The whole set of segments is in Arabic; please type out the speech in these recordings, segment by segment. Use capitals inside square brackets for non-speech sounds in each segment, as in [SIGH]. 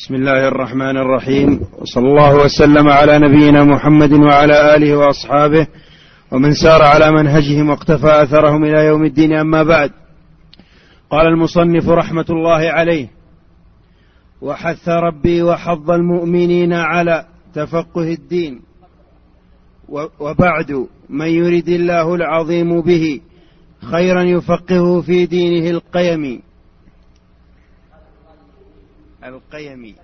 بسم الله الرحمن الرحيم. وصلى الله وسلم على نبينا محمد وعلى آله وأصحابه ومن سار على منهجهم واقتفى أثرهم إلى يوم الدين أما بعد. قال المصنف رحمة الله عليه وحث ربي وحظ المؤمنين على تفقه الدين وبعد من يرد الله العظيم به خيرا يفقهه في دينه القيم. القيم.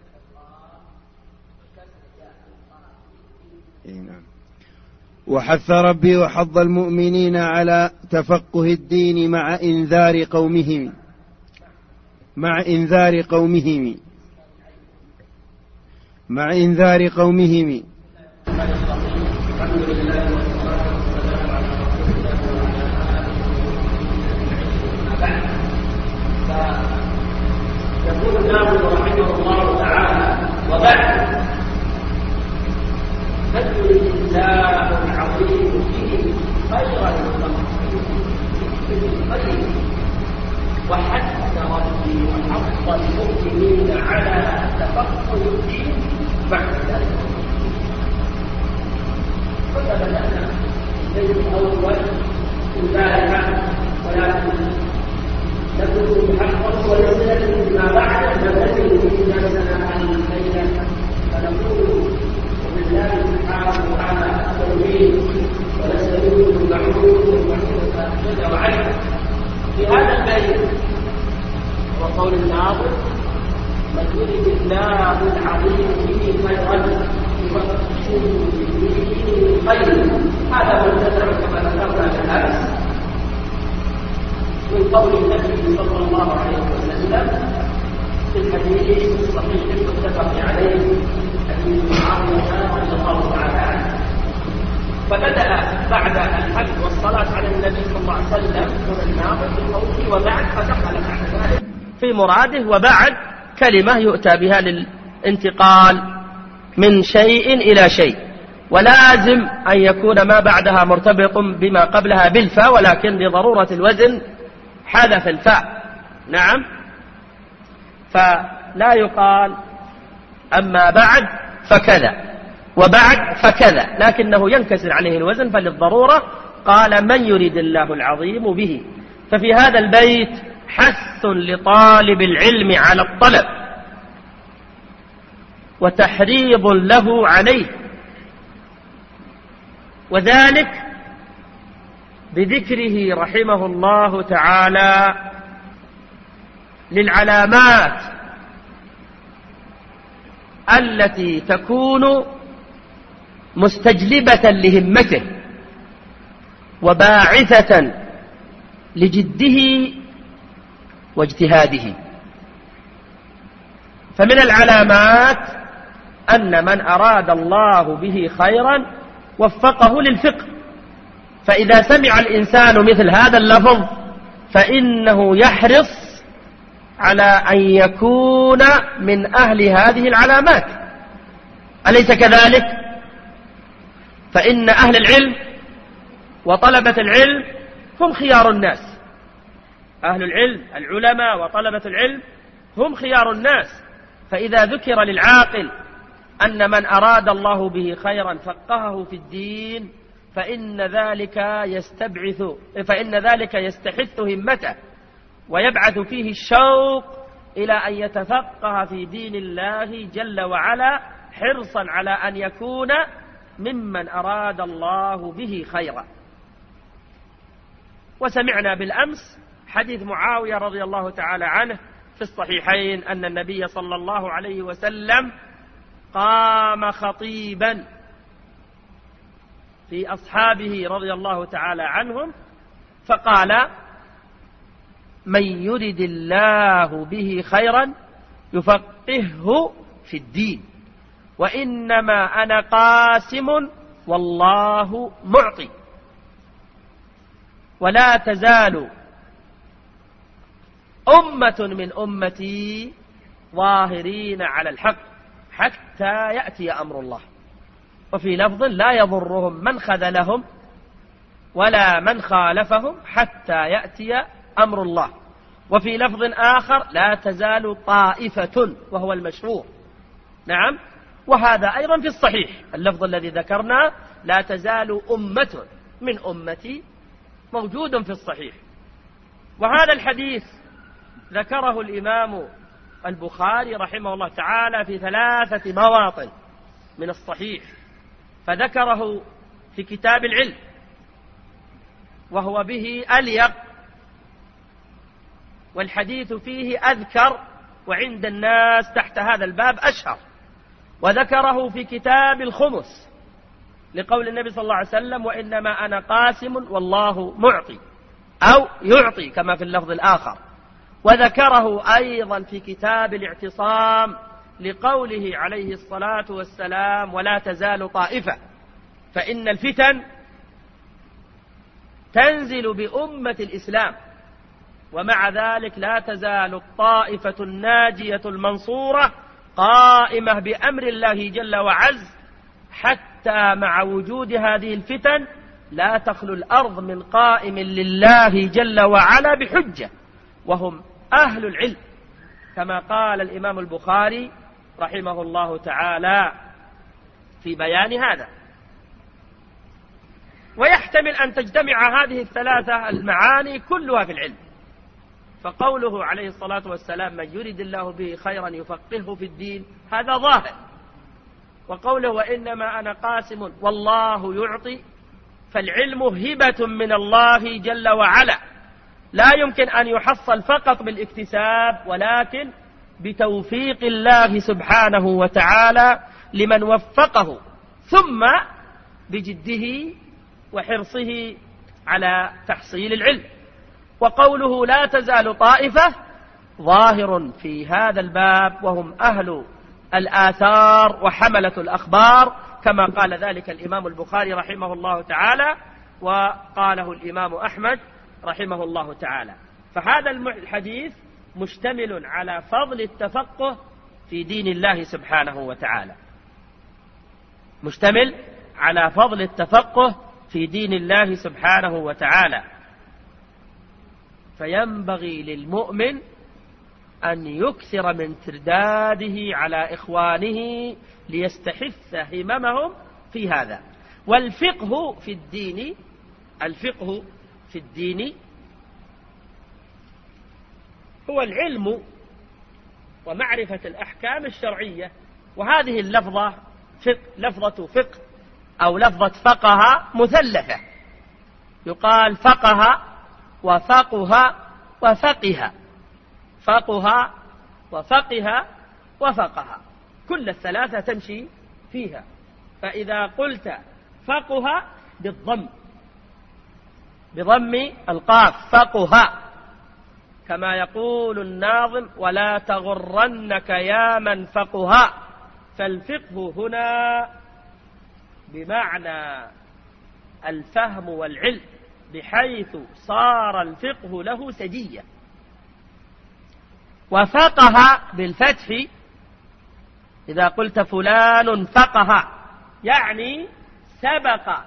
نعم. وحث ربي وحظ المؤمنين على تفقه الدين مع إنذار قومهم. مع إنذار قومهم. مع إنذار قومهم. الحمد لله والصلاة والسلام على رسول الله يقول الناظم رحمه الله تعالى وبعد. فدل الإنسان العظيم فيه خير وحتى ربي وحق المؤمنين على تفقه الدين بعد ذلك. فبدأنا البيت الأول ذلك ولكن نكون حقا ونزلة بما بعد فنزل إنا سنة الليلة فنقول وبالله سبحانه وتعالى التوحيد ونستعينه المعروف جل وعلا في هذا البيت وقول الناظر من يرد الله العظيم به خيرا يفقهه في خير هذا منتزع كما ذكرنا بالامس من قول النبي صلى الله عليه وسلم في الحديث الصحيح المتفق عليه حديث معاوية رضي الله تعالى عنه. فبدأ بعد الحج والصلاة على النبي صلى الله عليه وسلم الناظر في قوله وبعد فدخل بعد ذلك في مراده وبعد كلمة يؤتى بها للانتقال من شيء إلى شيء. ولازم أن يكون ما بعدها مرتبط بما قبلها بالفاء ولكن لضرورة الوزن حذف الفاء. نعم. فلا يقال أما بعد فكذا. وبعد فكذا. لكنه ينكسر عليه الوزن فللضرورة قال من يريد الله العظيم به. ففي هذا البيت حث لطالب العلم على الطلب. وتحريض له عليه. وذلك بذكره رحمه الله تعالى للعلامات التي تكون مستجلبة لهمته وباعثة لجده واجتهاده. فمن العلامات أن من أراد الله به خيرا وفقه للفقه. فإذا سمع الإنسان مثل هذا اللفظ فإنه يحرص على أن يكون من أهل هذه العلامات. أليس كذلك؟ فإن أهل العلم وطلبة العلم هم خيار الناس. أهل العلم العلماء وطلبة العلم هم خيار الناس. فإذا ذكر للعاقل أن من أراد الله به خيرا فقهه في الدين فإن ذلك يستبعث فإن ذلك يستحث همته ويبعث فيه الشوق إلى أن يتفقه في دين الله جل وعلا حرصا على أن يكون ممن أراد الله به خيرا. وسمعنا بالأمس حديث معاوية رضي الله تعالى عنه في الصحيحين أن النبي صلى الله عليه وسلم قام خطيبا في أصحابه رضي الله تعالى عنهم فقال من يرد الله به خيرا يفقهه في الدين وإنما أنا قاسم والله معطي ولا تزال أمة من أمتي ظاهرين على الحق حتى يأتي أمر الله. وفي لفظ لا يضرهم من خذلهم ولا من خالفهم حتى يأتي أمر الله. وفي لفظ آخر لا تزال طائفة وهو المشهور. نعم. وهذا أيضا في الصحيح. اللفظ الذي ذكرنا لا تزال أمة من أمتي موجود في الصحيح. وهذا الحديث ذكره الإمام البخاري رحمه الله تعالى في ثلاثة مواطن من الصحيح. فذكره في كتاب العلم وهو به أليق والحديث فيه أذكر وعند الناس تحت هذا الباب أشهر وذكره في كتاب الخمس لقول النبي صلى الله عليه وسلم وإنما أنا قاسم والله معطي أو يعطي كما في اللفظ الآخر وذكره أيضا في كتاب الاعتصام لقوله عليه الصلاة والسلام ولا تزال طائفة فإن الفتن تنزل بأمة الإسلام ومع ذلك لا تزال الطائفة الناجية المنصورة قائمة بأمر الله جل وعز حتى مع وجود هذه الفتن لا تخلو الأرض من قائم لله جل وعلا بحجة وهم أهل العلم. كما قال الإمام البخاري رحمه الله تعالى في بيان هذا. ويحتمل أن تجتمع هذه الثلاثة المعاني كلها في العلم. فقوله عليه الصلاة والسلام من يريد الله به خيرا يفقهه في الدين هذا ظاهر. وقوله وإنما أنا قاسم والله يعطي فالعلم هبة من الله جل وعلا. لا يمكن أن يحصل فقط بالاكتساب ولكن بتوفيق الله سبحانه وتعالى لمن وفقه ثم بجده وحرصه على تحصيل العلم. وقوله لا تزال طائفة ظاهر في هذا الباب وهم أهل الآثار وحملة الأخبار كما قال ذلك الإمام البخاري رحمه الله تعالى وقاله الإمام أحمد رحمه الله تعالى. فهذا الحديث مشتمل على فضل التفقه في دين الله سبحانه وتعالى. مشتمل على فضل التفقه في دين الله سبحانه وتعالى. فينبغي للمؤمن أن يكثر من ترداده على إخوانه ليستحث هممهم في هذا. والفقه في الدين الفقه في الدين هو العلم ومعرفة الأحكام الشرعية وهذه اللفظة فق لفظة فقه أو لفظة فقه مثلثة. يقال فقه وفقه وفقه فقه وفقه وفقه. كل الثلاثة تمشي فيها. فإذا قلت فقه بالضم بضم القاف فقه. كما يقول الناظم ولا تغرنك يا من فقه. فالفقه هنا بمعنى الفهم والعلم بحيث صار الفقه له سجية. وفقه بالفتح إذا قلت فلان فقه يعني سبق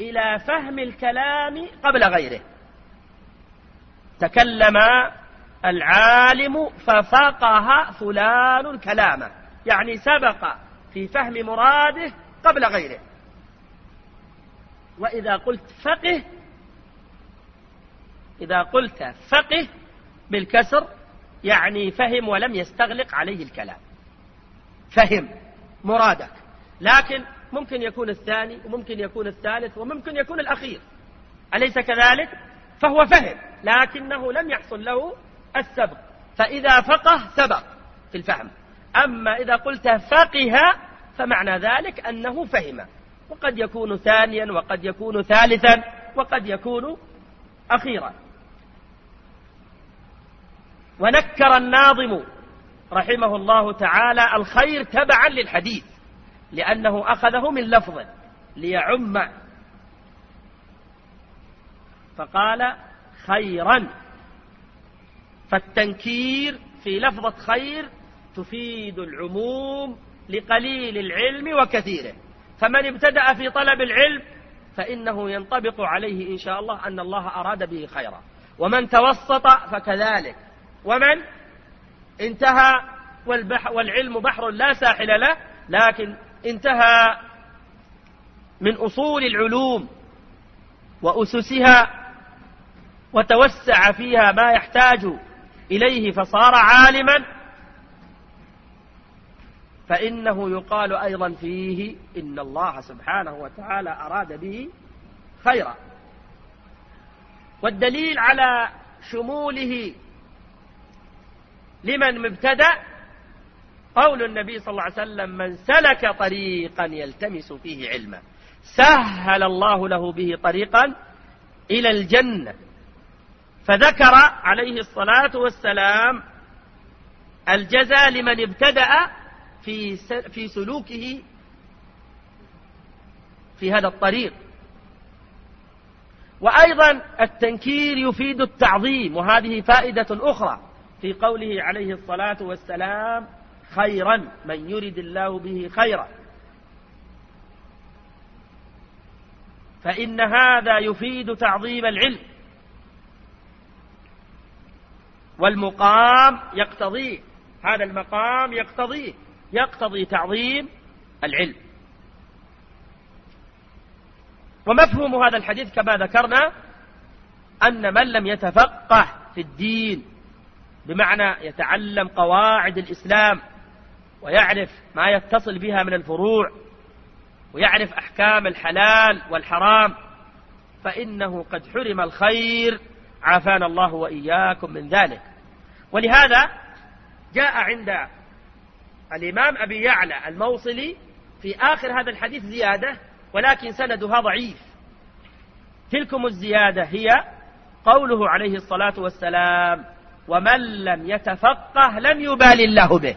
إلى فهم الكلام قبل غيره. تكلم العالم ففقه فلان كلامه يعني سبق في فهم مراده قبل غيره. وإذا قلت فقه إذا قلت فقه بالكسر يعني فهم ولم يستغلق عليه الكلام. فهم مرادك. لكن ممكن يكون الثاني وممكن يكون الثالث وممكن يكون الأخير. أليس كذلك؟ فهو فهم لكنه لم يحصل له السبق. فإذا فقه سبق في الفهم. أما إذا قلت فقه فمعنى ذلك أنه فهم. وقد يكون ثانيا وقد يكون ثالثا وقد يكون أخيرا. ونكر الناظم رحمه الله تعالى الخير تبعا للحديث لأنه أخذه من لفظ ليعم فقال خيرا. فالتنكير في لفظة خير تفيد العموم لقليل العلم وكثيره. فمن ابتدأ في طلب العلم فإنه ينطبق عليه إن شاء الله أن الله أراد به خيرا. ومن توسط فكذلك. ومن انتهى والعلم بحر لا ساحل له لكن انتهى من أصول العلوم وأسسها وتوسع فيها ما يحتاج إليه فصار عالما فإنه يقال أيضا فيه إن الله سبحانه وتعالى أراد به خيرا. والدليل على شموله لمن مبتدأ قول النبي صلى الله عليه وسلم من سلك طريقا يلتمس فيه علما. سهل الله له به طريقا إلى الجنة. فذكر عليه الصلاة والسلام الجزاء لمن ابتدأ في في سلوكه في هذا الطريق. وأيضا التنكير يفيد التعظيم وهذه فائدة أخرى في قوله عليه الصلاة والسلام خيرا من يرد الله به خيرا. فإن هذا يفيد تعظيم العلم. والمقام يقتضيه هذا المقام يقتضيه يقتضي تعظيم العلم. ومفهوم هذا الحديث كما ذكرنا أن من لم يتفقه في الدين بمعنى يتعلم قواعد الإسلام ويعرف ما يتصل بها من الفروع ويعرف أحكام الحلال والحرام فإنه قد حرم الخير عافانا الله وإياكم من ذلك. ولهذا جاء عند الإمام أبي يعلى الموصلي في آخر هذا الحديث زيادة ولكن سندها ضعيف. تلكم الزيادة هي قوله عليه الصلاة والسلام ومن لم يتفقه لم يبال الله به.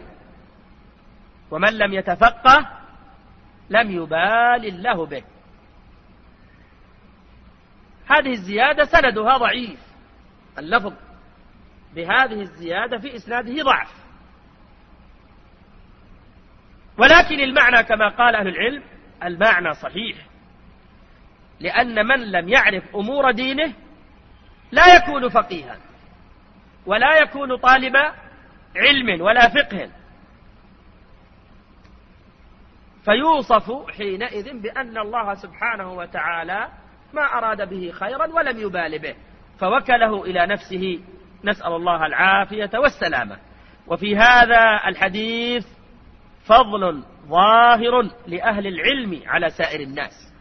ومن لم يتفقه لم يبال الله به. هذه الزيادة سندها ضعيف. اللفظ بهذه الزيادة في إسناده ضعف. ولكن المعنى كما قال أهل العلم المعنى صحيح. لأن من لم يعرف أمور دينه لا يكون فقيها ولا يكون طالب علم ولا فقه. فيوصف حينئذ بأن الله سبحانه وتعالى ما أراد به خيرا ولم يبال به. فوكله إلى نفسه نسأل الله العافية والسلامة. وفي هذا الحديث فضل ظاهر لأهل العلم على سائر الناس.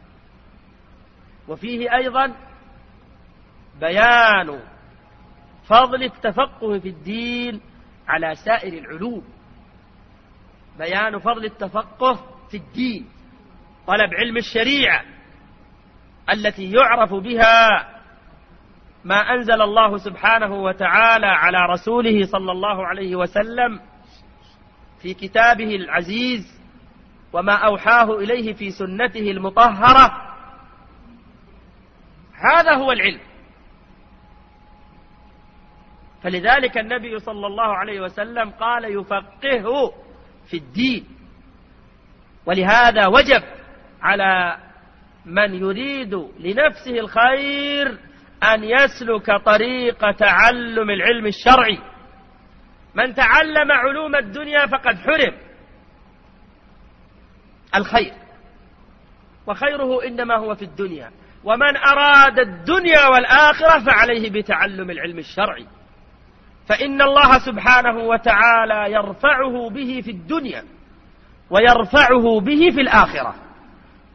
وفيه أيضا بيان فضل التفقه في الدين على سائر العلوم. بيان فضل التفقه في الدين طلب علم الشريعة التي يعرف بها ما أنزل الله سبحانه وتعالى على رسوله صلى الله عليه وسلم في كتابه العزيز وما أوحاه إليه في سنته المطهرة. هذا هو العلم. فلذلك النبي صلى الله عليه وسلم قال يفقهه في الدين. ولهذا وجب على من يريد لنفسه الخير أن يسلك طريق تعلم العلم الشرعي. من تعلم علوم الدنيا فقد حرم. الخير. وخيره إنما هو في الدنيا. ومن أراد الدنيا والآخرة فعليه بتعلم العلم الشرعي. فإن الله سبحانه وتعالى يرفعه به في الدنيا ويرفعه به في الآخرة.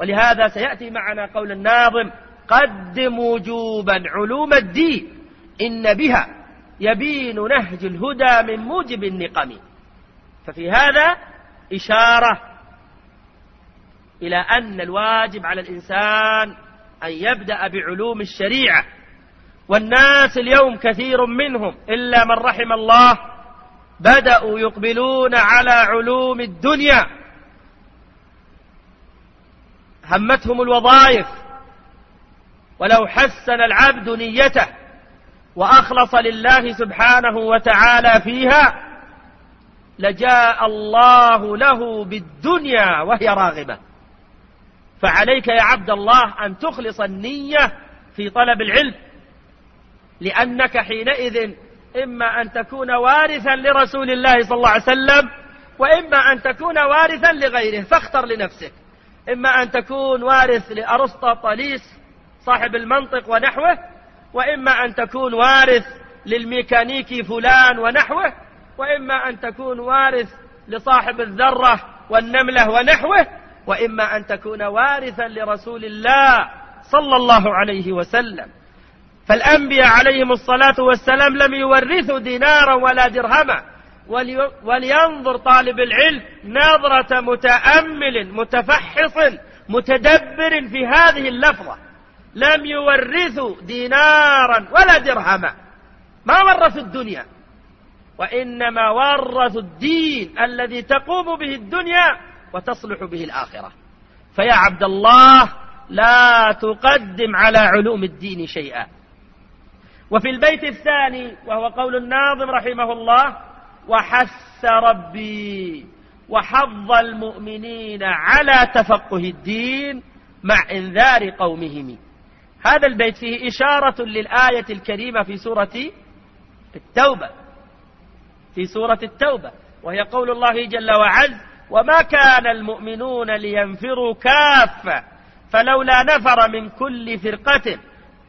ولهذا سيأتي معنا قول الناظم قدم وجوبا علوم الدين. إن بها يبين نهج الهدى من موجب النقم. ففي هذا إشارة إلى أن الواجب على الإنسان أن يبدأ بعلوم الشريعة. والناس اليوم كثير منهم إلا من رحم الله بدأوا يقبلون على علوم الدنيا. همتهم الوظائف. ولو حسن العبد نيته وأخلص لله سبحانه وتعالى فيها لجاء الله له بالدنيا وهي راغبة. فعليك يا عبد الله أن تخلص النية في طلب العلم لأنك حينئذ إما أن تكون وارثا لرسول الله صلى الله عليه وسلم وإما أن تكون وارثا لغيره فاختر لنفسك. إما أن تكون وارث لأرسطاطاليس صاحب المنطق ونحوه وإما أن تكون وارث للميكانيكي فلان ونحوه وإما أن تكون وارث لصاحب الذرة والنملة ونحوه وإما أن تكون وارثا لرسول الله صلى الله عليه وسلم. فالأنبياء عليهم الصلاة والسلام لم يورثوا دينارا ولا درهما. ولينظر طالب العلم نظرة متأمل متفحص متدبر في هذه اللفظة. لم يورثوا دينارا ولا درهما. ما ورثوا الدنيا. وإنما ورثوا الدين الذي تقوم به الدنيا وتصلح به الآخرة. فيا عبد الله لا تقدم على علوم الدين شيئا. وفي البيت الثاني وهو قول الناظم رحمه الله وحث ربي وحظ المؤمنين على تفقه الدين مع إنذار قومهم. هذا البيت فيه إشارة للآية الكريمة في سورة التوبة. في سورة التوبة. وهي قول الله جل وعز وما كان المؤمنون لينفروا كافة فلولا نفر من كل فرقة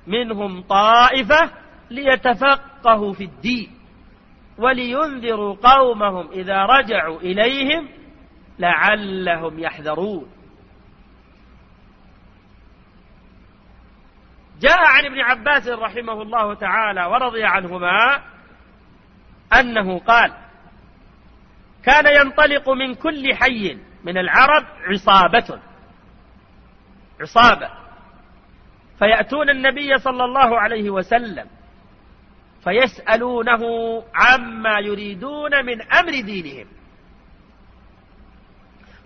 منهم طائفة ليتفقهوا في الدين ولينذروا قومهم إذا رجعوا إليهم لعلهم يحذرون. جاء عن ابن عباس رحمه الله تعالى ورضي عنهما أنه قال كان ينطلق من كل حي من العرب عصابة. عصابة. فيأتون النبي صلى الله عليه وسلم فيسألونه عما يريدون من أمر دينهم.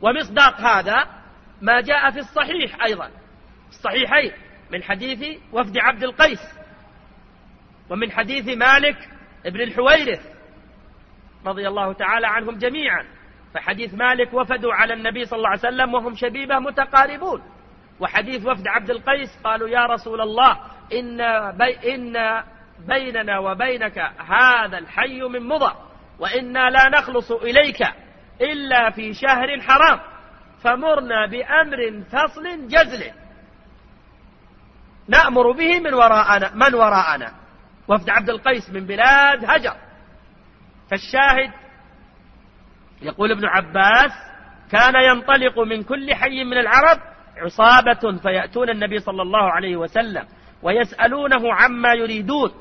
ومصداق هذا ما جاء في الصحيح أيضا. الصحيحين. من حديث وفد عبد القيس ومن حديث مالك ابن الحويرث رضي الله تعالى عنهم جميعا. فحديث مالك وفدوا على النبي صلى الله عليه وسلم وهم شبيبة متقاربون. وحديث وفد عبد القيس قالوا يا رسول الله إن, بي إن بيننا وبينك هذا الحي من مضى وإنا لا نخلص إليك إلا في شهر حرام فمرنا بأمر فصل جزل. نأمر به من وراءنا من وراءنا. وفد عبد القيس من بلاد هجر. فالشاهد يقول ابن عباس كان ينطلق من كل حي من العرب عصابة فيأتون النبي صلى الله عليه وسلم ويسألونه عما يريدون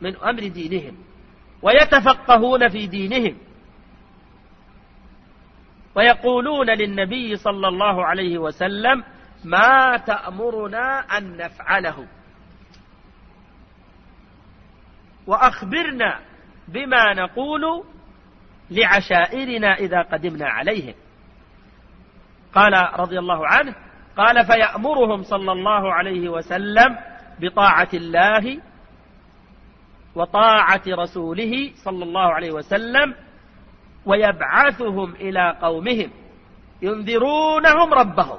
من أمر دينهم ويتفقهون في دينهم. ويقولون للنبي صلى الله عليه وسلم ما تأمرنا أن نفعله. وأخبرنا بما نقول لعشائرنا إذا قدمنا عليهم. قال رضي الله عنه قال فيأمرهم صلى الله عليه وسلم بطاعة الله وطاعة رسوله صلى الله عليه وسلم ويبعثهم إلى قومهم ينذرونهم ربهم.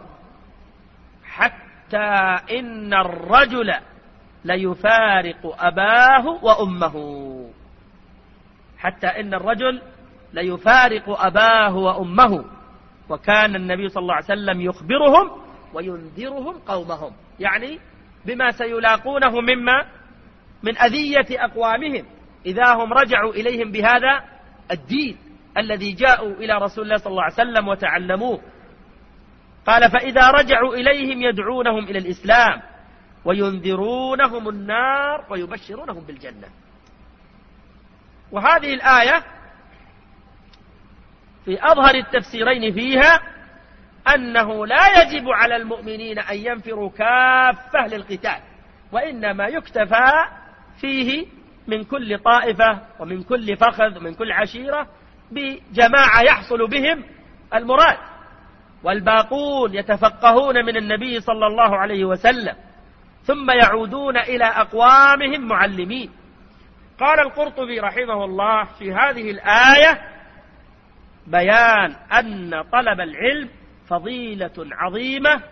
حتى إن الرجل ليفارق أباه وأمه. حتى إن الرجل ليفارق أباه وأمه. وكان النبي صلى الله عليه وسلم يخبرهم وينذرهم قومهم. يعني بما سيلاقونه مما من أذية أقوامهم. إذا هم رجعوا إليهم بهذا الدين الذي جاءوا إلى رسول الله صلى الله عليه وسلم وتعلموه. قال فإذا رجعوا إليهم يدعونهم إلى الإسلام وينذرونهم النار ويبشرونهم بالجنة. وهذه الآية في أظهر التفسيرين فيها أنه لا يجب على المؤمنين أن ينفروا كافة للقتال وإنما يكتفى فيه من كل طائفة ومن كل فخذ ومن كل عشيرة بجماعة يحصل بهم المراد. والباقون يتفقهون من النبي صلى الله عليه وسلم ثم يعودون إلى أقوامهم معلمين. قال القرطبي رحمه الله في هذه الآية بيان أن طلب العلم فضيلة عظيمة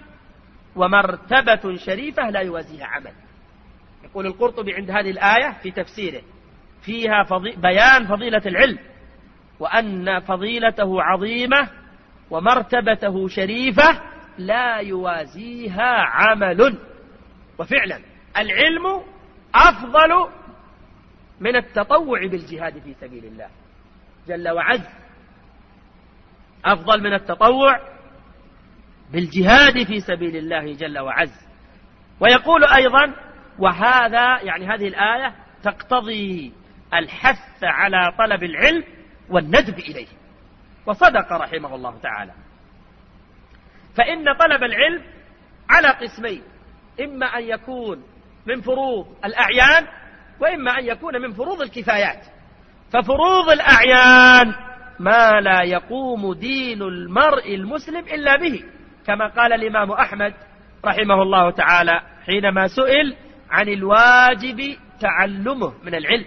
ومرتبة شريفة لا يوازيها عمل. يقول القرطبي عند هذه الآية في تفسيره فيها فضي بيان فضيلة العلم وأن فضيلته عظيمة ومرتبته شريفة لا يوازيها عمل. وفعلا العلم أفضل من التطوع بالجهاد في سبيل الله. جل وعز أفضل من التطوع بالجهاد في سبيل الله جل وعز. ويقول أيضا وهذا يعني هذه الآية تقتضي الحث على طلب العلم والندب إليه. وصدق رحمه الله تعالى. فإن طلب العلم على قسمين إما أن يكون من فروض الأعيان وإما أن يكون من فروض الكفايات. ففروض الأعيان ما لا يقوم دين المرء المسلم إلا به كما قال الإمام أحمد رحمه الله تعالى حينما سئل عن الواجب تعلمه من العلم.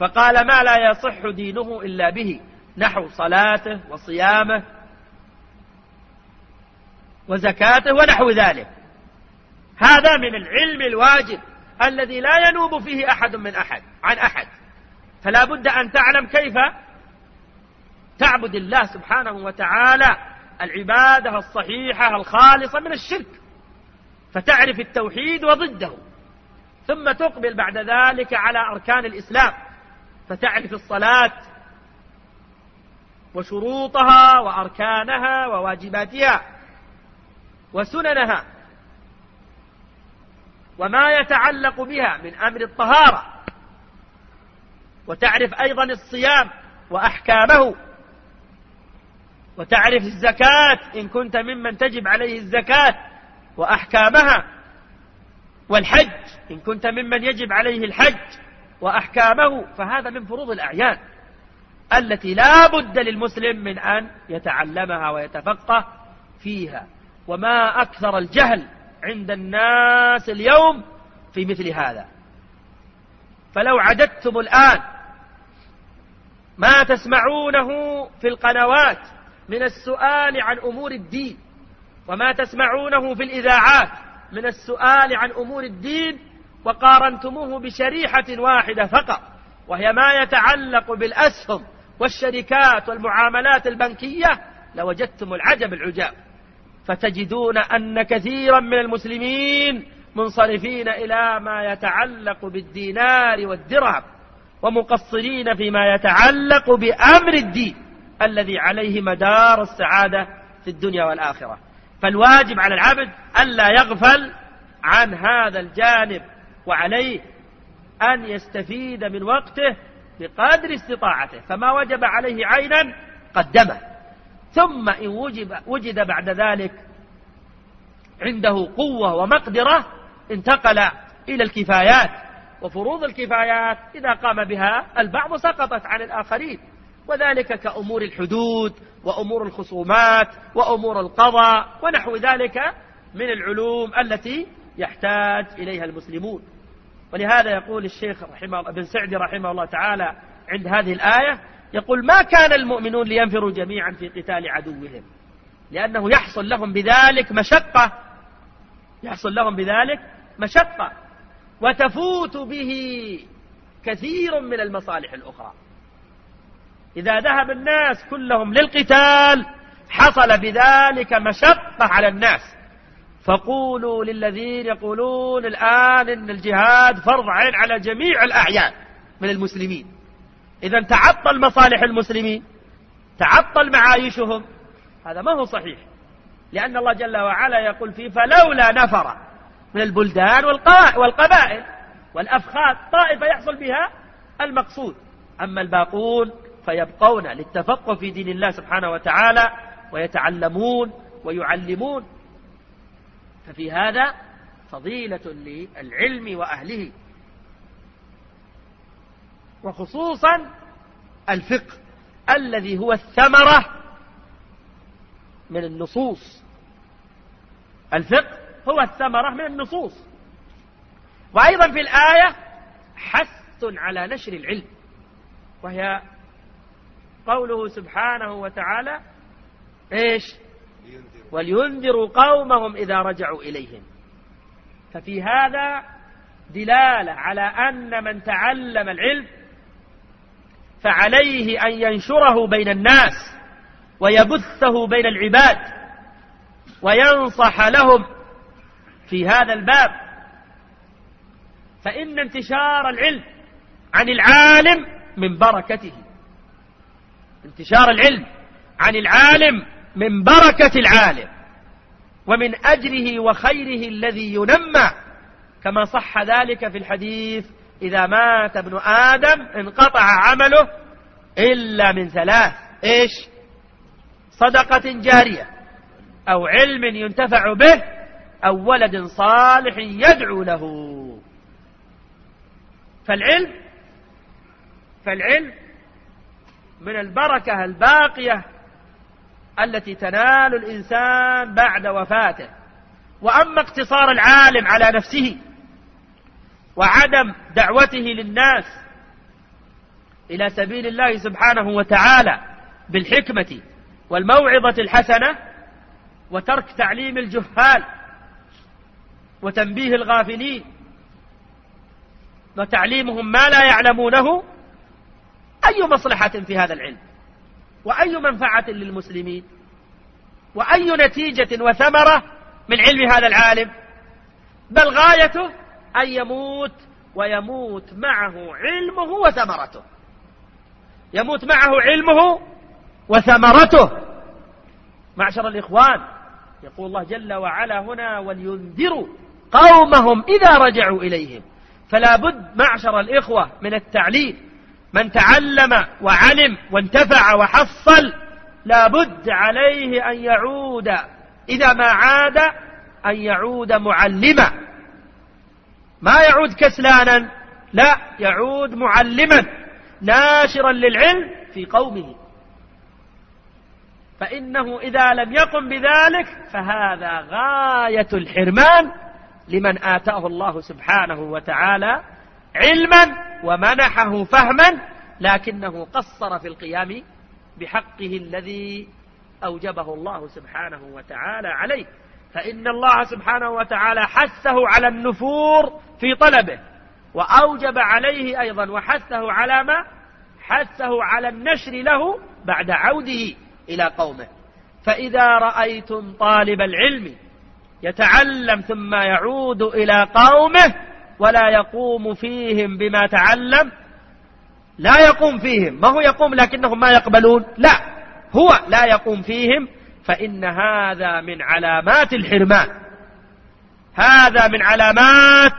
فقال ما لا يصح دينه إلا به. نحو صلاته وصيامه وزكاته ونحو ذلك. هذا من العلم الواجب الذي لا ينوب فيه أحد من أحد عن أحد. فلا بد أن تعلم كيف تعبد الله سبحانه وتعالى العبادة الصحيحة الخالصة من الشرك. فتعرف التوحيد وضده. ثم تقبل بعد ذلك على أركان الإسلام. فتعرف الصلاة وشروطها وأركانها وواجباتها وسننها وما يتعلق بها من أمر الطهارة وتعرف أيضا الصيام وأحكامه وتعرف الزكاة إن كنت ممن تجب عليه الزكاة وأحكامها والحج إن كنت ممن يجب عليه الحج وأحكامه فهذا من فروض الأعيان التي لا بد للمسلم من أن يتعلمها ويتفقه فيها. وما أكثر الجهل عند الناس اليوم في مثل هذا. فلو عددتم الآن ما تسمعونه في القنوات من السؤال عن أمور الدين وما تسمعونه في الإذاعات من السؤال عن أمور الدين وقارنتموه بشريحة واحدة فقط وهي ما يتعلق بالأسهم والشركات والمعاملات البنكية لوجدتم العجب العجاب. فتجدون أن كثيرا من المسلمين منصرفين إلى ما يتعلق بالدينار والدرهم ومقصرين فيما يتعلق بأمر الدين الذي عليه مدار السعادة في الدنيا والآخرة. فالواجب على العبد ألا يغفل عن هذا الجانب وعليه أن يستفيد من وقته بقدر استطاعته فما وجب عليه عينا قدمه. ثم إن وجب وجد بعد ذلك عنده قوة ومقدرة انتقل إلى الكفايات. وفروض الكفايات إذا قام بها البعض سقطت عن الآخرين. وذلك كأمور الحدود وأمور الخصومات وأمور القضاء ونحو ذلك من العلوم التي يحتاج إليها المسلمون. ولهذا يقول الشيخ رحمه الله ابن سعدي رحمه الله تعالى عند هذه الآية يقول ما كان المؤمنون لينفروا جميعا في قتال عدوهم؟ لأنه يحصل لهم بذلك مشقة. يحصل لهم بذلك مشقة. وتفوت به كثير من المصالح الأخرى. إذا ذهب الناس كلهم للقتال حصل بذلك مشقة على الناس. فقولوا للذين يقولون الآن إن الجهاد فرض عين على جميع الأعيان من المسلمين. إذا تعطل مصالح المسلمين تعطل معايشهم. هذا ما هو صحيح. لأن الله جل وعلا يقول فيه فلولا نفر من البلدان والقبائل والأفخاذ طائفة يحصل بها المقصود. أما الباقون فيبقون للتفقه في دين الله سبحانه وتعالى ويتعلمون ويعلمون ففي هذا فضيلة للعلم وأهله. وخصوصا الفقه الذي هو الثمرة من النصوص. الفقه هو الثمرة من النصوص. وأيضا في الآية حث على نشر العلم. وهي قوله سبحانه وتعالى إيش؟ ولينذروا قومهم إذا رجعوا إليهم. ففي هذا دلالة على أن من تعلم العلم فعليه أن ينشره بين الناس ويبثه بين العباد وينصح لهم في هذا الباب. فإن انتشار العلم عن العالم من بركته. انتشار العلم عن العالم من بركة العالم ومن أجره وخيره الذي ينمى كما صح ذلك في الحديث إذا مات ابن آدم انقطع عمله إلا من ثلاث إيش؟ صدقة جارية أو علم ينتفع به أو ولد صالح يدعو له. فالعلم فالعلم من البركة الباقية التي تنال الإنسان بعد وفاته. وأما اقتصار العالم على نفسه وعدم دعوته للناس إلى سبيل الله سبحانه وتعالى بالحكمة والموعظة الحسنة وترك تعليم الجهال وتنبيه الغافلين وتعليمهم ما لا يعلمونه أي مصلحة في هذا العلم؟ وأي منفعة للمسلمين؟ وأي نتيجة وثمرة من علم هذا العالم؟ بل غايته أن يموت ويموت معه علمه وثمرته. يموت معه علمه وثمرته. معشر الإخوان يقول الله جل وعلا هنا ولينذروا قومهم إذا رجعوا إليهم فلا بد معشر الإخوة من التعليم من تعلم وعلم وانتفع وحصل لا بد عليه أن يعود إذا ما عاد أن يعود معلما. ما يعود كسلانا لا يعود معلما ناشرا للعلم في قومه. فإنه إذا لم يقم بذلك فهذا غاية الحرمان لمن آتاه الله سبحانه وتعالى علما ومنحه فهما لكنه قصر في القيام بحقه الذي أوجبه الله سبحانه وتعالى عليه. فإن الله سبحانه وتعالى حثه على النفور في طلبه وأوجب عليه أيضا وحثه على ما؟ حثه على النشر له بعد عوده إلى قومه. فإذا رأيتم طالب العلم يتعلم ثم يعود إلى قومه ولا يقوم فيهم بما تعلم لا يقوم فيهم. ما هو يقوم لكنهم ما يقبلون؟ لا. هو لا يقوم فيهم فإن هذا من علامات الحرمان. هذا من علامات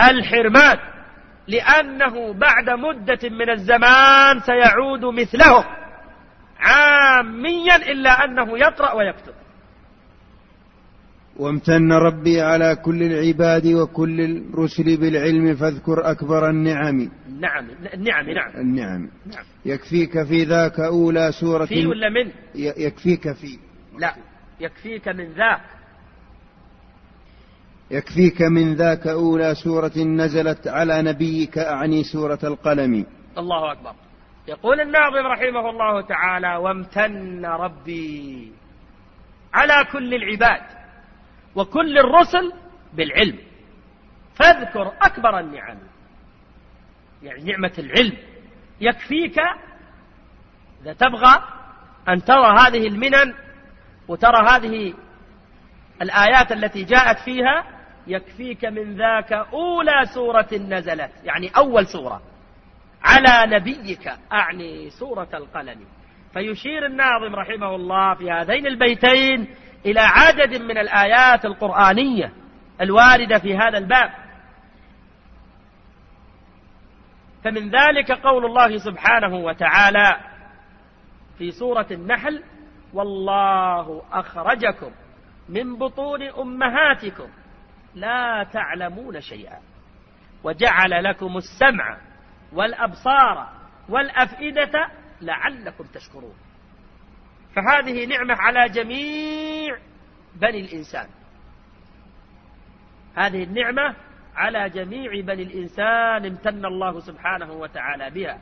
الحرمان. لأنه بعد مدة من الزمان سيعود مثلهم. عاميا إلا أنه يقرأ ويكتب. وامتن ربي على كل العباد وكل الرسل بالعلم فاذكر أكبر النعم. نعم النعم نعم. النعم. نعم. يكفيك في ذاك أولى سورة في ولا من؟ يكفيك في. لا. يكفيك من ذاك. يكفيك من ذاك أولى سورة نزلت على نبيك أعني سورة القلم. الله أكبر. يقول الناظم رحمه الله تعالى وامتن ربي على كل العباد. وكل الرسل بالعلم. فاذكر أكبر النعم. يعني نعمة العلم. يكفيك إذا تبغى أن ترى هذه المنن وترى هذه الآيات التي جاءت فيها يكفيك من ذاك أولى سورة نزلت. يعني أول سورة. على نبيك أعني سورة القلم. فيشير الناظم رحمه الله في هذين البيتين إلى عدد من الآيات القرآنية الواردة في هذا الباب. فمن ذلك قول الله سبحانه وتعالى في سورة النحل والله أخرجكم من بطون أمهاتكم لا تعلمون شيئا وجعل لكم السمع والأبصار والأفئدة لعلكم تشكرون. فهذه نعمة على جميع بني الإنسان. هذه النعمة على جميع بني الإنسان امتن الله سبحانه وتعالى بها.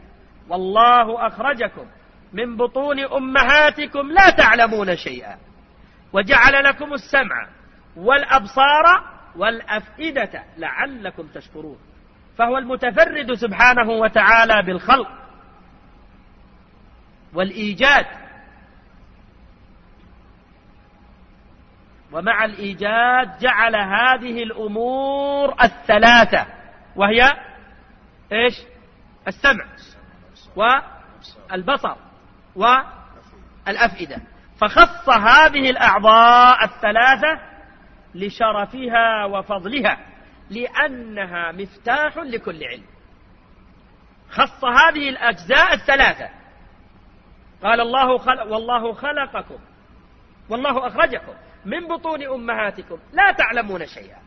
والله أخرجكم من بطون أمهاتكم لا تعلمون شيئا. وجعل لكم السمع والأبصار والأفئدة لعلكم تشكرون. فهو المتفرد سبحانه وتعالى بالخلق والإيجاد ومع الإيجاد جعل هذه الأمور الثلاثة وهي إيش؟ السمع والبصر والأفئدة. فخص هذه الأعضاء الثلاثة لشرفها وفضلها لأنها مفتاح لكل علم. خص هذه الأجزاء الثلاثة. قال الله خلق والله خلقكم والله أخرجكم. من بطون أمهاتكم لا تعلمون شيئا.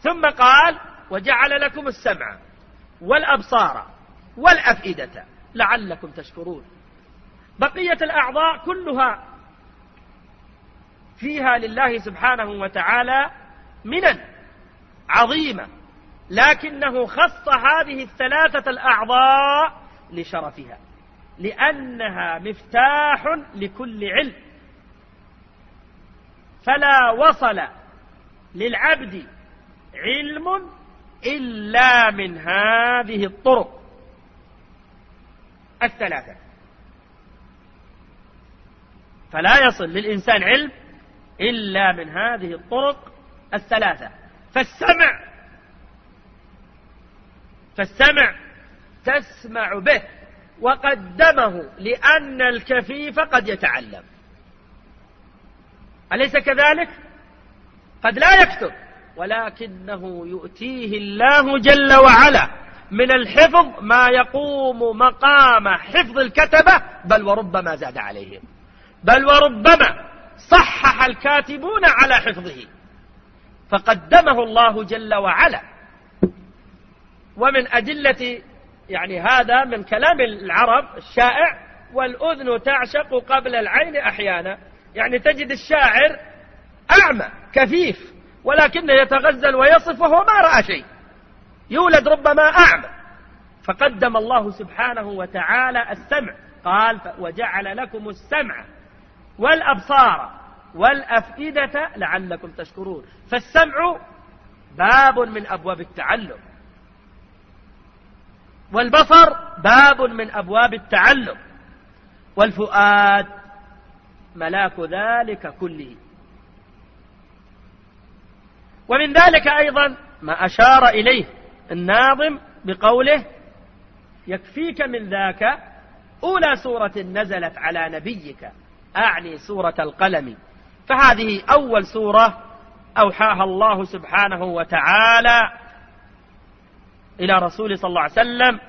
ثم قال وجعل لكم السمع والأبصار والأفئدة لعلكم تشكرون. بقية الأعضاء كلها فيها لله سبحانه وتعالى منن عظيمة لكنه خص هذه الثلاثة الأعضاء لشرفها لأنها مفتاح لكل علم. فلا وصل للعبد علم إلا من هذه الطرق. الثلاثة. فلا يصل للإنسان علم إلا من هذه الطرق الثلاثة. فالسمع فالسمع تسمع به وقدمه لأن الكفيف قد يتعلم. أليس كذلك؟ قد لا يكتب. ولكنه يؤتيه الله جل وعلا من الحفظ ما يقوم مقام حفظ الكتبة بل وربما زاد عليهم. بل وربما صحح الكاتبون على حفظه. فقدمه الله جل وعلا. ومن أدلة يعني هذا من كلام العرب الشائع والأذن تعشق قبل العين أحيانا. يعني تجد الشاعر أعمى كفيف ولكنه يتغزل ويصف وهو ما رأى شيء. يولد ربما أعمى. فقدم الله سبحانه وتعالى السمع. قال وجعل لكم السمع والأبصار والأفئدة لعلكم تشكرون. فالسمع باب من أبواب التعلم. والبصر باب من أبواب التعلم. والفؤاد ملاك ذلك كله. ومن ذلك أيضا ما أشار إليه الناظم بقوله يكفيك من ذاك أولى سورة نزلت على نبيك أعني سورة القلم. فهذه أول سورة أوحاها الله سبحانه وتعالى إلى رسول صلى الله عليه وسلم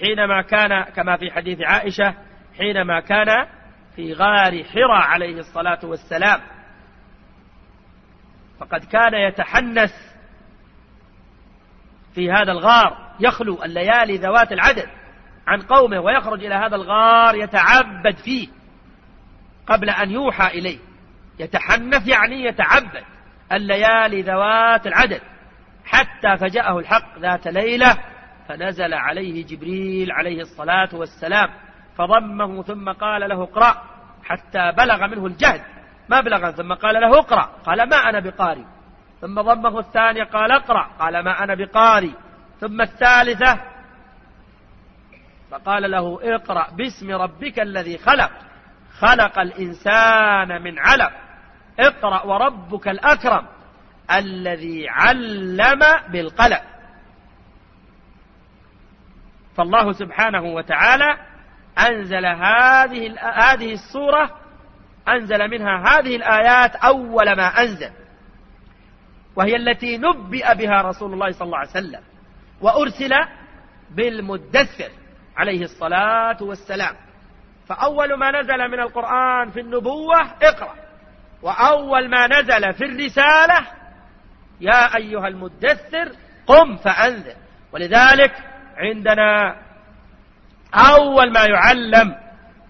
حينما كان كما في حديث عائشة حينما كان في غار حرى عليه الصلاة والسلام. فقد كان يتحنث في هذا الغار يخلو الليالي ذوات العدد عن قومه ويخرج إلى هذا الغار يتعبد فيه قبل أن يوحى إليه. يتحنث يعني يتعبد الليالي ذوات العدد. حتى فجاءه الحق ذات ليلة فنزل عليه جبريل عليه الصلاة والسلام. فضمه ثم قال له اقرأ حتى بلغ منه الجهد ما بلغ ثم قال له اقرأ. قال ما أنا بقاري. ثم ضمه الثاني قال اقرأ. قال ما أنا بقاري. ثم الثالثة فقال له اقرأ باسم ربك الذي خلق. خلق الإنسان من علق. اقرأ وربك الأكرم الذي علم بالقلم. فالله سبحانه وتعالى أنزل هذه هذه السورة أنزل منها هذه الآيات أول ما أنزل. وهي التي نبئ بها رسول الله صلى الله عليه وسلم وأرسل بالمدثر عليه الصلاة والسلام. فأول ما نزل من القرآن في النبوة اقرأ. وأول ما نزل في الرسالة يا أيها المدثر قم فأنذر. ولذلك عندنا أول ما يعلم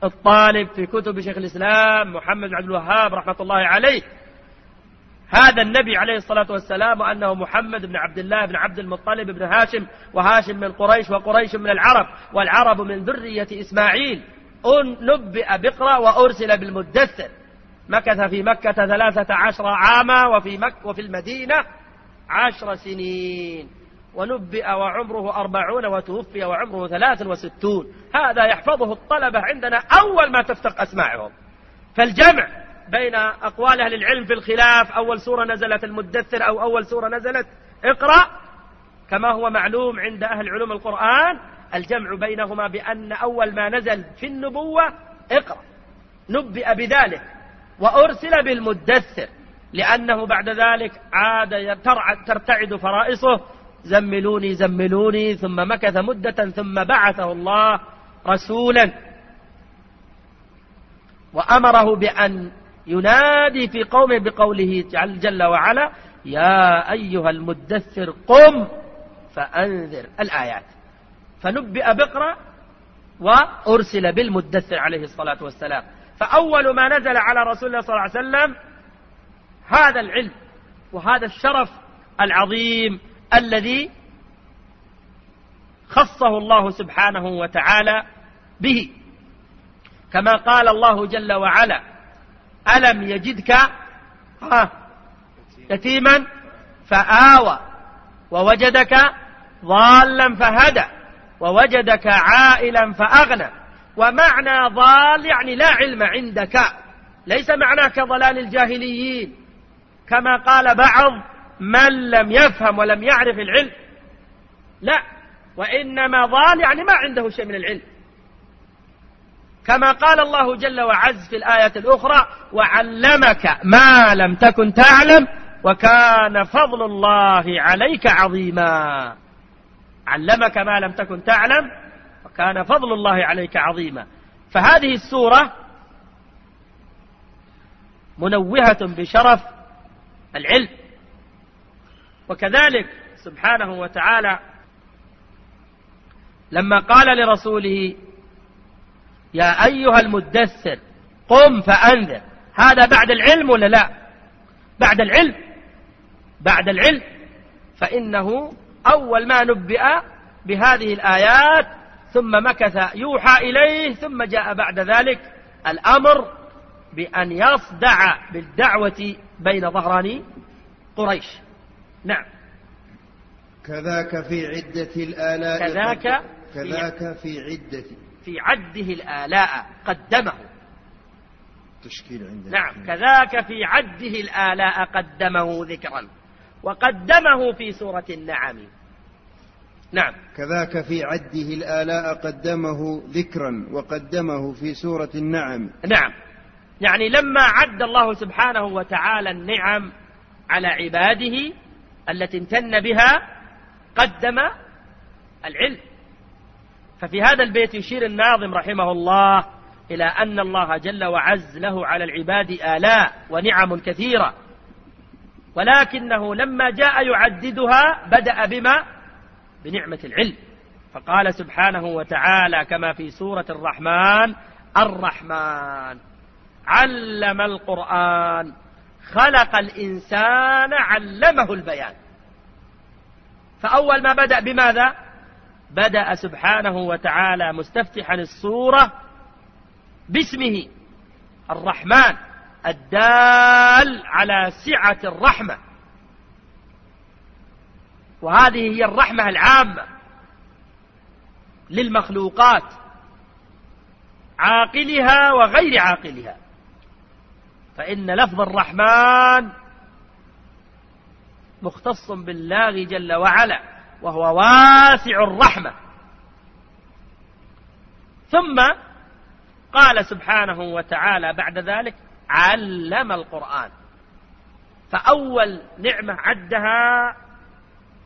الطالب في كتب شيخ الإسلام محمد بن عبد الوهاب رحمة الله عليه هذا النبي عليه الصلاة والسلام وأنه محمد بن عبد الله بن عبد المطلب بن هاشم وهاشم من قريش وقريش من العرب والعرب من ذرية إسماعيل. نبئ بقرة وأرسل بالمدثر. مكث في مكة ثلاثة عشر عاما وفي مكة وفي المدينة عشر سنين. ونبئ وعمره أربعون وتوفي وعمره ثلاث وستون. هذا يحفظه الطلبة عندنا أول ما تفتق أسماعهم. فالجمع بين أقوال أهل العلم في الخلاف أول سورة نزلت المدثر أو أول سورة نزلت اقرأ. كما هو معلوم عند أهل علوم القرآن الجمع بينهما بأن أول ما نزل في النبوة اقرأ. نبئ بذلك وأرسل بالمدثر لأنه بعد ذلك عاد ترتعد فرائصه زملوني زملوني ثم مكث مدة ثم بعثه الله رسولا. وأمره بأن ينادي في قومه بقوله جل وعلا يا أيها المدثر قم فأنذر. الآيات. فنبئ بقرة وأرسل بالمدثر عليه الصلاة والسلام. فأول ما نزل على رسول الله صلى الله عليه وسلم هذا العلم وهذا الشرف العظيم الذي خصه الله سبحانه وتعالى به. كما قال الله جل وعلا ألم يجدك يتيما فآوى ووجدك ضالا فهدى ووجدك عائلا فأغنى. ومعنى ضال يعني لا علم عندك ليس معناه كضلال الجاهليين. كما قال بعض من لم يفهم ولم يعرف العلم. لا وإنما ضال يعني ما عنده شيء من العلم. كما قال الله جل وعز في الآية الأخرى وعلمك ما لم تكن تعلم وكان فضل الله عليك عظيما. علمك ما لم تكن تعلم وكان فضل الله عليك عظيما. فهذه السورة منوهة بشرف العلم. وكذلك سبحانه وتعالى لما قال لرسوله يا أيها المدثر قم فأنذر. هذا بعد العلم ولا لا؟ بعد العلم. بعد العلم. فإنه أول ما نبئ بهذه الآيات ثم مكث يوحى إليه ثم جاء بعد ذلك الأمر بأن يصدع بالدعوة بين ظهراني قريش. نعم. كذاك في عدة الآلاء كذاك كذاك في عدة. في عده الآلاء قدمه. تشكيل عندنا نعم. كذاك في عده الآلاء قدمه ذكرا. وقدمه في سورة النعم. نعم. كذاك في عده الآلاء قدمه ذكرا وقدمه في سورة النعم. نعم. يعني لما عد الله سبحانه وتعالى النعم على عباده التي امتن بها قدم العلم. ففي هذا البيت يشير الناظم رحمه الله إلى أن الله جل وعز له على العباد آلاء ونعم كثيرة. ولكنه لما جاء يعددها بدأ بما؟ بنعمة العلم. فقال سبحانه وتعالى كما في سورة الرحمن الرحمن علم القرآن. خلق الإنسان علمه البيان. فأول ما بدأ بماذا؟ بدأ سبحانه وتعالى مستفتحا الصورة باسمه الرحمن الدال على سعة الرحمة. وهذه هي الرحمة العامة للمخلوقات عاقلها وغير عاقلها. فإن لفظ الرحمن مختص بالله جل وعلا وهو واسع الرحمة. ثم قال سبحانه وتعالى بعد ذلك علم القرآن. فأول نعمة عدها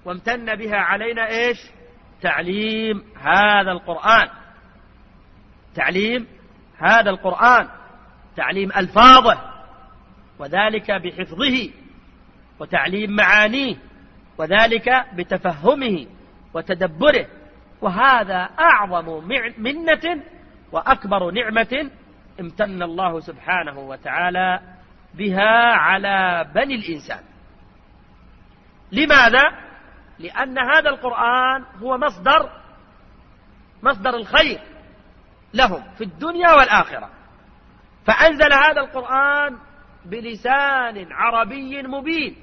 وامتن بها علينا إيش؟ تعليم هذا القرآن. تعليم هذا القرآن. تعليم ألفاظه. وذلك بحفظه وتعليم معانيه وذلك بتفهمه وتدبره. وهذا أعظم منة وأكبر نعمة امتن الله سبحانه وتعالى بها على بني الإنسان. لماذا؟ لأن هذا القرآن هو مصدر مصدر الخير لهم في الدنيا والآخرة. فأنزل هذا القرآن بلسان عربي مبين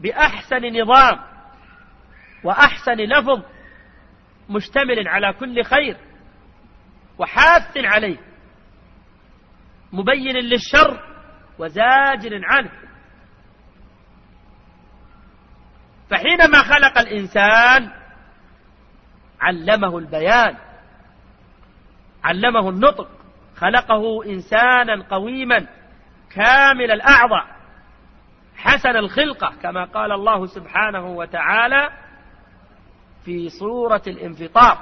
بأحسن نظام وأحسن لفظ مشتمل على كل خير وحاث عليه مبين للشر وزاجر عنه. فحينما خلق الإنسان علمه البيان علمه النطق خلقه إنسانا قويما كامل الأعضاء. حسن الخلقة كما قال الله سبحانه وتعالى في سورة الانفطار.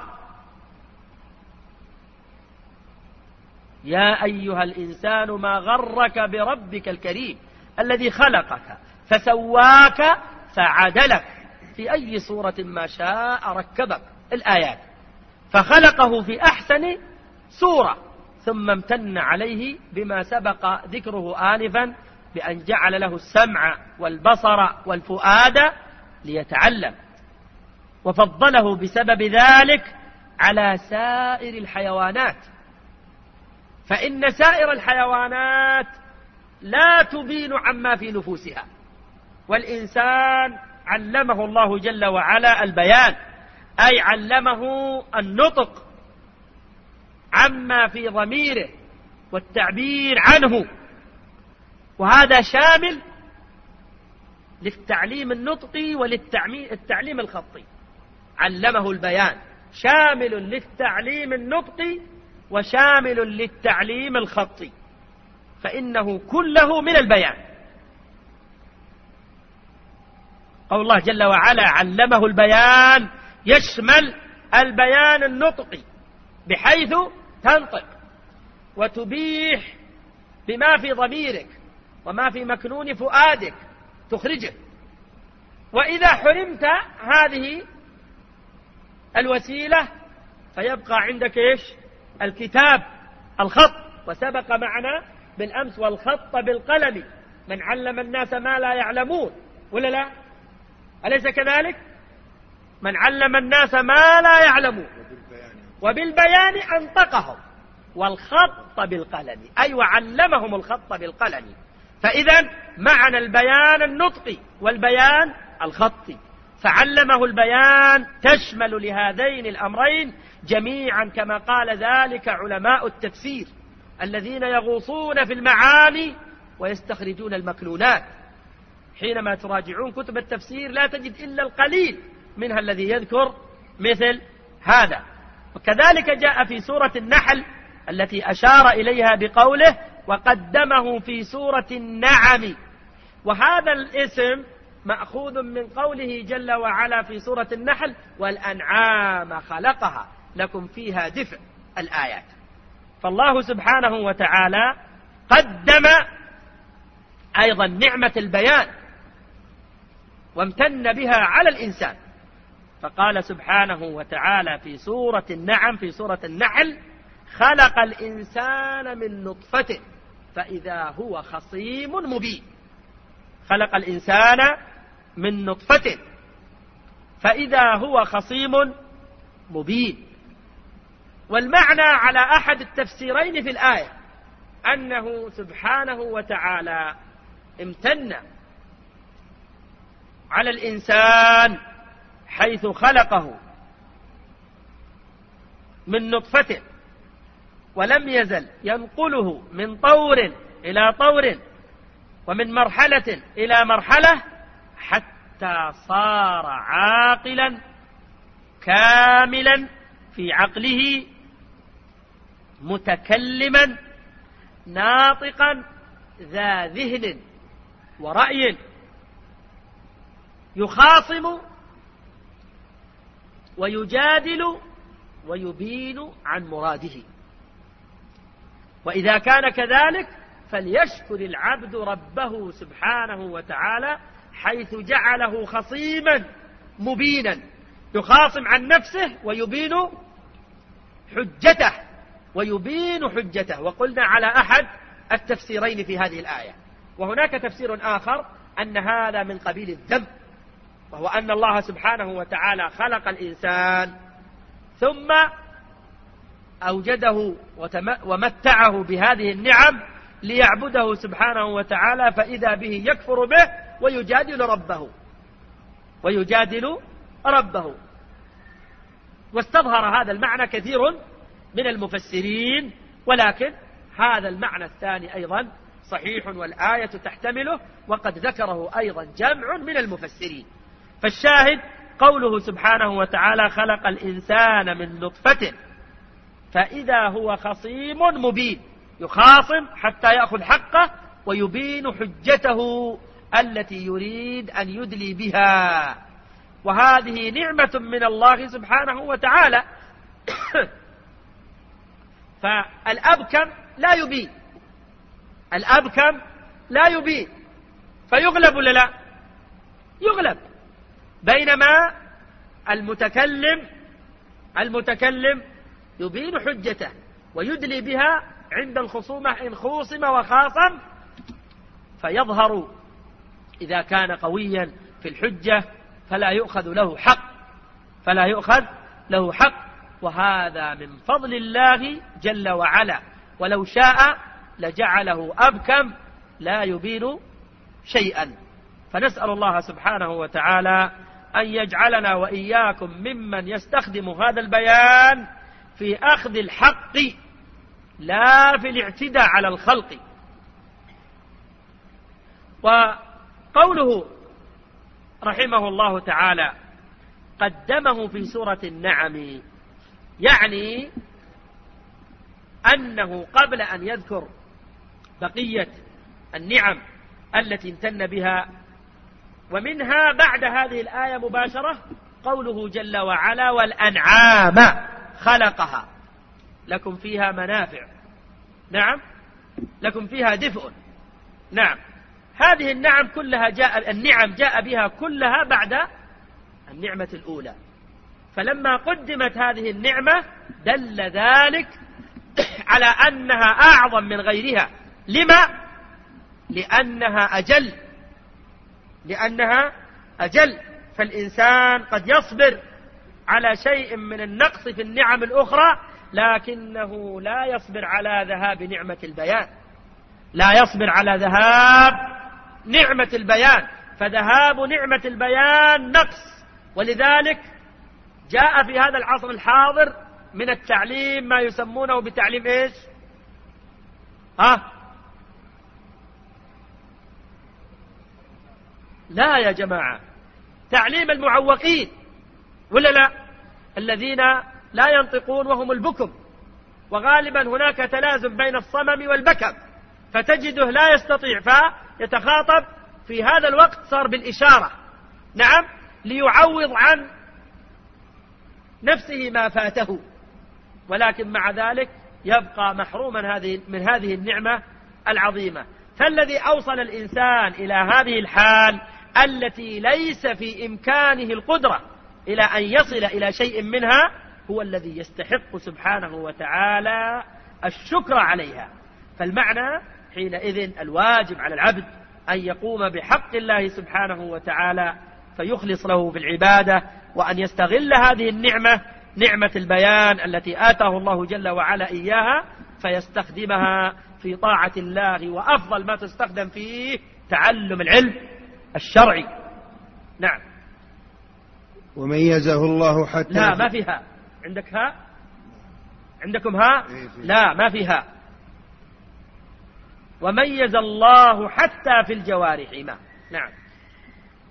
يا أيها الإنسان ما غرك بربك الكريم الذي خلقك فسواك فعدلك. في أي صورة ما شاء ركبك. الآيات. فخلقه في أحسن صورة ثم امتن عليه بما سبق ذكره آنفا بأن جعل له السمع والبصر والفؤاد ليتعلم وفضله بسبب ذلك على سائر الحيوانات. فإن سائر الحيوانات لا تبين عما في نفوسها والإنسان علمه الله جل وعلا البيان أي علمه النطق عما في ضميره والتعبير عنه. وهذا شامل للتعليم النطقي وللتعليم الخطي. علمه البيان. شامل للتعليم النطقي وشامل للتعليم الخطي. فإنه كله من البيان. قول الله جل وعلا علمه البيان. يشمل البيان النطقي. بحيث تنطق وتبيح بما في ضميرك وما في مكنون فؤادك تخرجه. وإذا حرمت هذه الوسيلة فيبقى عندك إيش؟ الكتاب الخط. وسبق معنا بالأمس والخط بالقلم. من علم الناس ما لا يعلمون. ولا لا؟ أليس كذلك؟ من علم الناس ما لا يعلمون. وبالبيان أنطقهم والخط بالقلم. أي وعلمهم الخط بالقلم. فإذا معنى البيان النطقي والبيان الخطي. فعلمه البيان تشمل لهذين الأمرين جميعا كما قال ذلك علماء التفسير الذين يغوصون في المعاني ويستخرجون المكنونات. حينما تراجعون كتب التفسير لا تجد إلا القليل منها الذي يذكر مثل هذا. وكذلك جاء في سورة النحل التي أشار إليها بقوله وقدمه في سورة النعم. وهذا الاسم مأخوذ من قوله جل وعلا في سورة النحل والأنعام خلقها. لكم فيها دفء الآيات. فالله سبحانه وتعالى قدم أيضا نعمة البيان وامتن بها على الإنسان. فقال سبحانه وتعالى في سورة النعم في سورة النحل خلق الإنسان من نطفة فإذا هو خصيم مبين. خلق الإنسان من نطفة فإذا هو خصيم مبين. والمعنى على أحد التفسيرين في الآية أنه سبحانه وتعالى امتن على الإنسان حيث خلقه من نطفة ولم يزل ينقله من طور إلى طور ومن مرحلة إلى مرحلة حتى صار عاقلا كاملا في عقله متكلما ناطقا ذا ذهن ورأي يخاصم ويجادل ويبين عن مراده. وإذا كان كذلك فليشكر العبد ربه سبحانه وتعالى حيث جعله خصيما مبينا يخاصم عن نفسه ويبين حجته ويبين حجته. وقلنا على أحد التفسيرين في هذه الآية. وهناك تفسير آخر أن هذا من قبيل الذنب. وهو أن الله سبحانه وتعالى خلق الإنسان ثم أوجده ومتعه بهذه النعم ليعبده سبحانه وتعالى فإذا به يكفر به ويجادل ربه. ويجادل ربه. واستظهر هذا المعنى كثير من المفسرين ولكن هذا المعنى الثاني أيضا صحيح والآية تحتمله وقد ذكره أيضا جمع من المفسرين. فالشاهد قوله سبحانه وتعالى خلق الإنسان من نطفة فإذا هو خصيم مبين يخاصم حتى يأخذ حقه ويبين حجته التي يريد أن يدلي بها. وهذه نعمة من الله سبحانه وتعالى. [COUGHS] فالأبكم لا يبين. الأبكم لا يبين. فيغلب ولا لا؟ يغلب. بينما المتكلم المتكلم يبين حجته ويدلي بها عند الخصومة إن خوصم وخاصم فيظهر إذا كان قويا في الحجة فلا يؤخذ له حق فلا يؤخذ له حق. وهذا من فضل الله جل وعلا. ولو شاء لجعله أبكم لا يبين شيئا. فنسأل الله سبحانه وتعالى أن يجعلنا وإياكم ممن يستخدم هذا البيان في أخذ الحق لا في الاعتداء على الخلق. وقوله رحمه الله تعالى قدمه في سورة النعم يعني أنه قبل أن يذكر بقية النعم التي امتن بها ومنها بعد هذه الآية مباشرة قوله جل وعلا والأنعام خلقها. لكم فيها منافع. نعم. لكم فيها دفء. نعم. هذه النعم كلها جاء النعم جاء بها كلها بعد النعمة الأولى. فلما قدمت هذه النعمة دل ذلك على أنها أعظم من غيرها. لما؟ لأنها أجل لأنها أجل فالإنسان قد يصبر على شيء من النقص في النعم الأخرى لكنه لا يصبر على ذهاب نعمة البيان. لا يصبر على ذهاب نعمة البيان. فذهاب نعمة البيان نقص. ولذلك جاء في هذا العصر الحاضر من التعليم ما يسمونه بتعليم إيش؟ ها؟ لا يا جماعة. تعليم المعوقين ولا لا؟ الذين لا ينطقون وهم البكم. وغالبا هناك تلازم بين الصمم والبكم. فتجده لا يستطيع فيتخاطب في هذا الوقت صار بالإشارة. نعم ليعوض عن نفسه ما فاته. ولكن مع ذلك يبقى محروما هذه من هذه النعمة العظيمة. فالذي أوصل الإنسان إلى هذه الحال التي ليس في إمكانه القدرة إلى أن يصل إلى شيء منها هو الذي يستحق سبحانه وتعالى الشكر عليها. فالمعنى حينئذ الواجب على العبد أن يقوم بحق الله سبحانه وتعالى فيخلص له في العبادة وأن يستغل هذه النعمة نعمة البيان التي آتاه الله جل وعلا إياها فيستخدمها في طاعة الله. وأفضل ما تستخدم فيه تعلم العلم. الشرعي. نعم. وميزه الله حتى لا ما فيها. عندك ها؟ عندكم ها؟ إيه، لا ما فيها. وميز الله حتى في الجوارح ما نعم.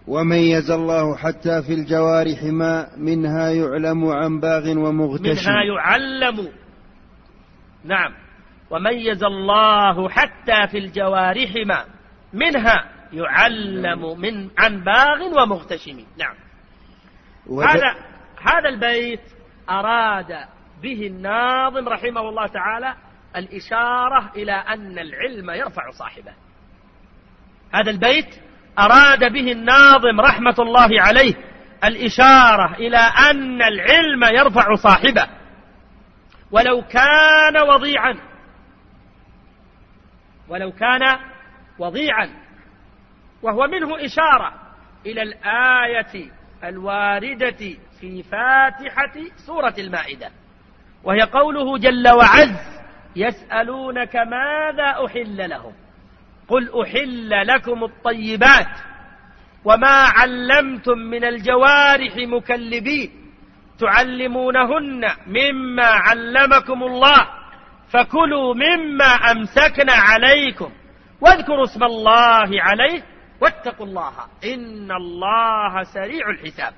وميز الله حتى في الجوارح ما منها يعلم عن باغ ومغتشم منها يعلم. نعم. وميز الله حتى في الجوارح ما منها يعلم من عن باغ ومغتشم. نعم. هذا هذا البيت أراد به الناظم رحمه الله تعالى الإشارة إلى أن العلم يرفع صاحبه. هذا البيت أراد به الناظم رحمة الله عليه الإشارة إلى أن العلم يرفع صاحبه. ولو كان وضيعا ولو كان وضيعا وهو منه إشارة إلى الآية الواردة في فاتحة سورة المائدة. وهي قوله جل وعز يسألونك ماذا أحل لهم؟ قل أحل لكم الطيبات وما علمتم من الجوارح مكلبين تعلمونهن مما علمكم الله فكلوا مما أمسكنا عليكم واذكروا اسم الله عليه واتقوا الله. إن الله سريع الحساب.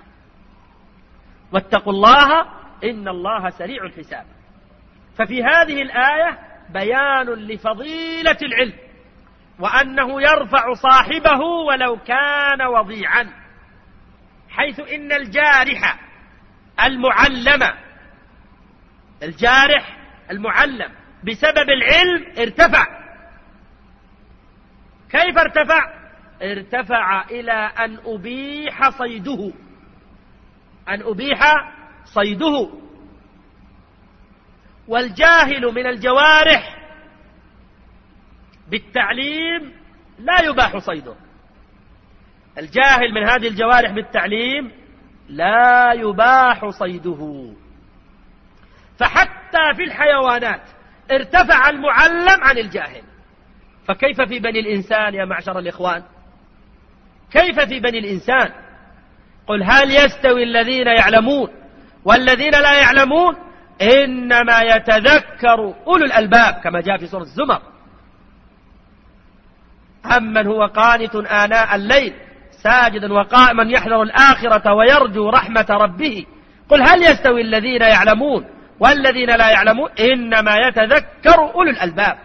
واتقوا الله. إن الله سريع الحساب. ففي هذه الآية بيان لفضيلة العلم وأنه يرفع صاحبه ولو كان وضيعا حيث إن الجارح المعلم الجارح المعلم بسبب العلم ارتفع. كيف ارتفع؟ ارتفع إلى أن أبيح صيده. أن أبيح صيده. والجاهل من الجوارح بالتعليم لا يباح صيده. الجاهل من هذه الجوارح بالتعليم لا يباح صيده. فحتى في الحيوانات ارتفع المعلم عن الجاهل. فكيف في بني الإنسان يا معشر الإخوان؟ كيف في بني الإنسان؟ قل هل يستوي الذين يعلمون؟ والذين لا يعلمون إنما يتذكر أولو الألباب كما جاء في سورة الزمر. أمن هو قانت آناء الليل ساجدا وقائما يحذر الآخرة ويرجو رحمة ربه. قل هل يستوي الذين يعلمون؟ والذين لا يعلمون إنما يتذكر أولو الألباب.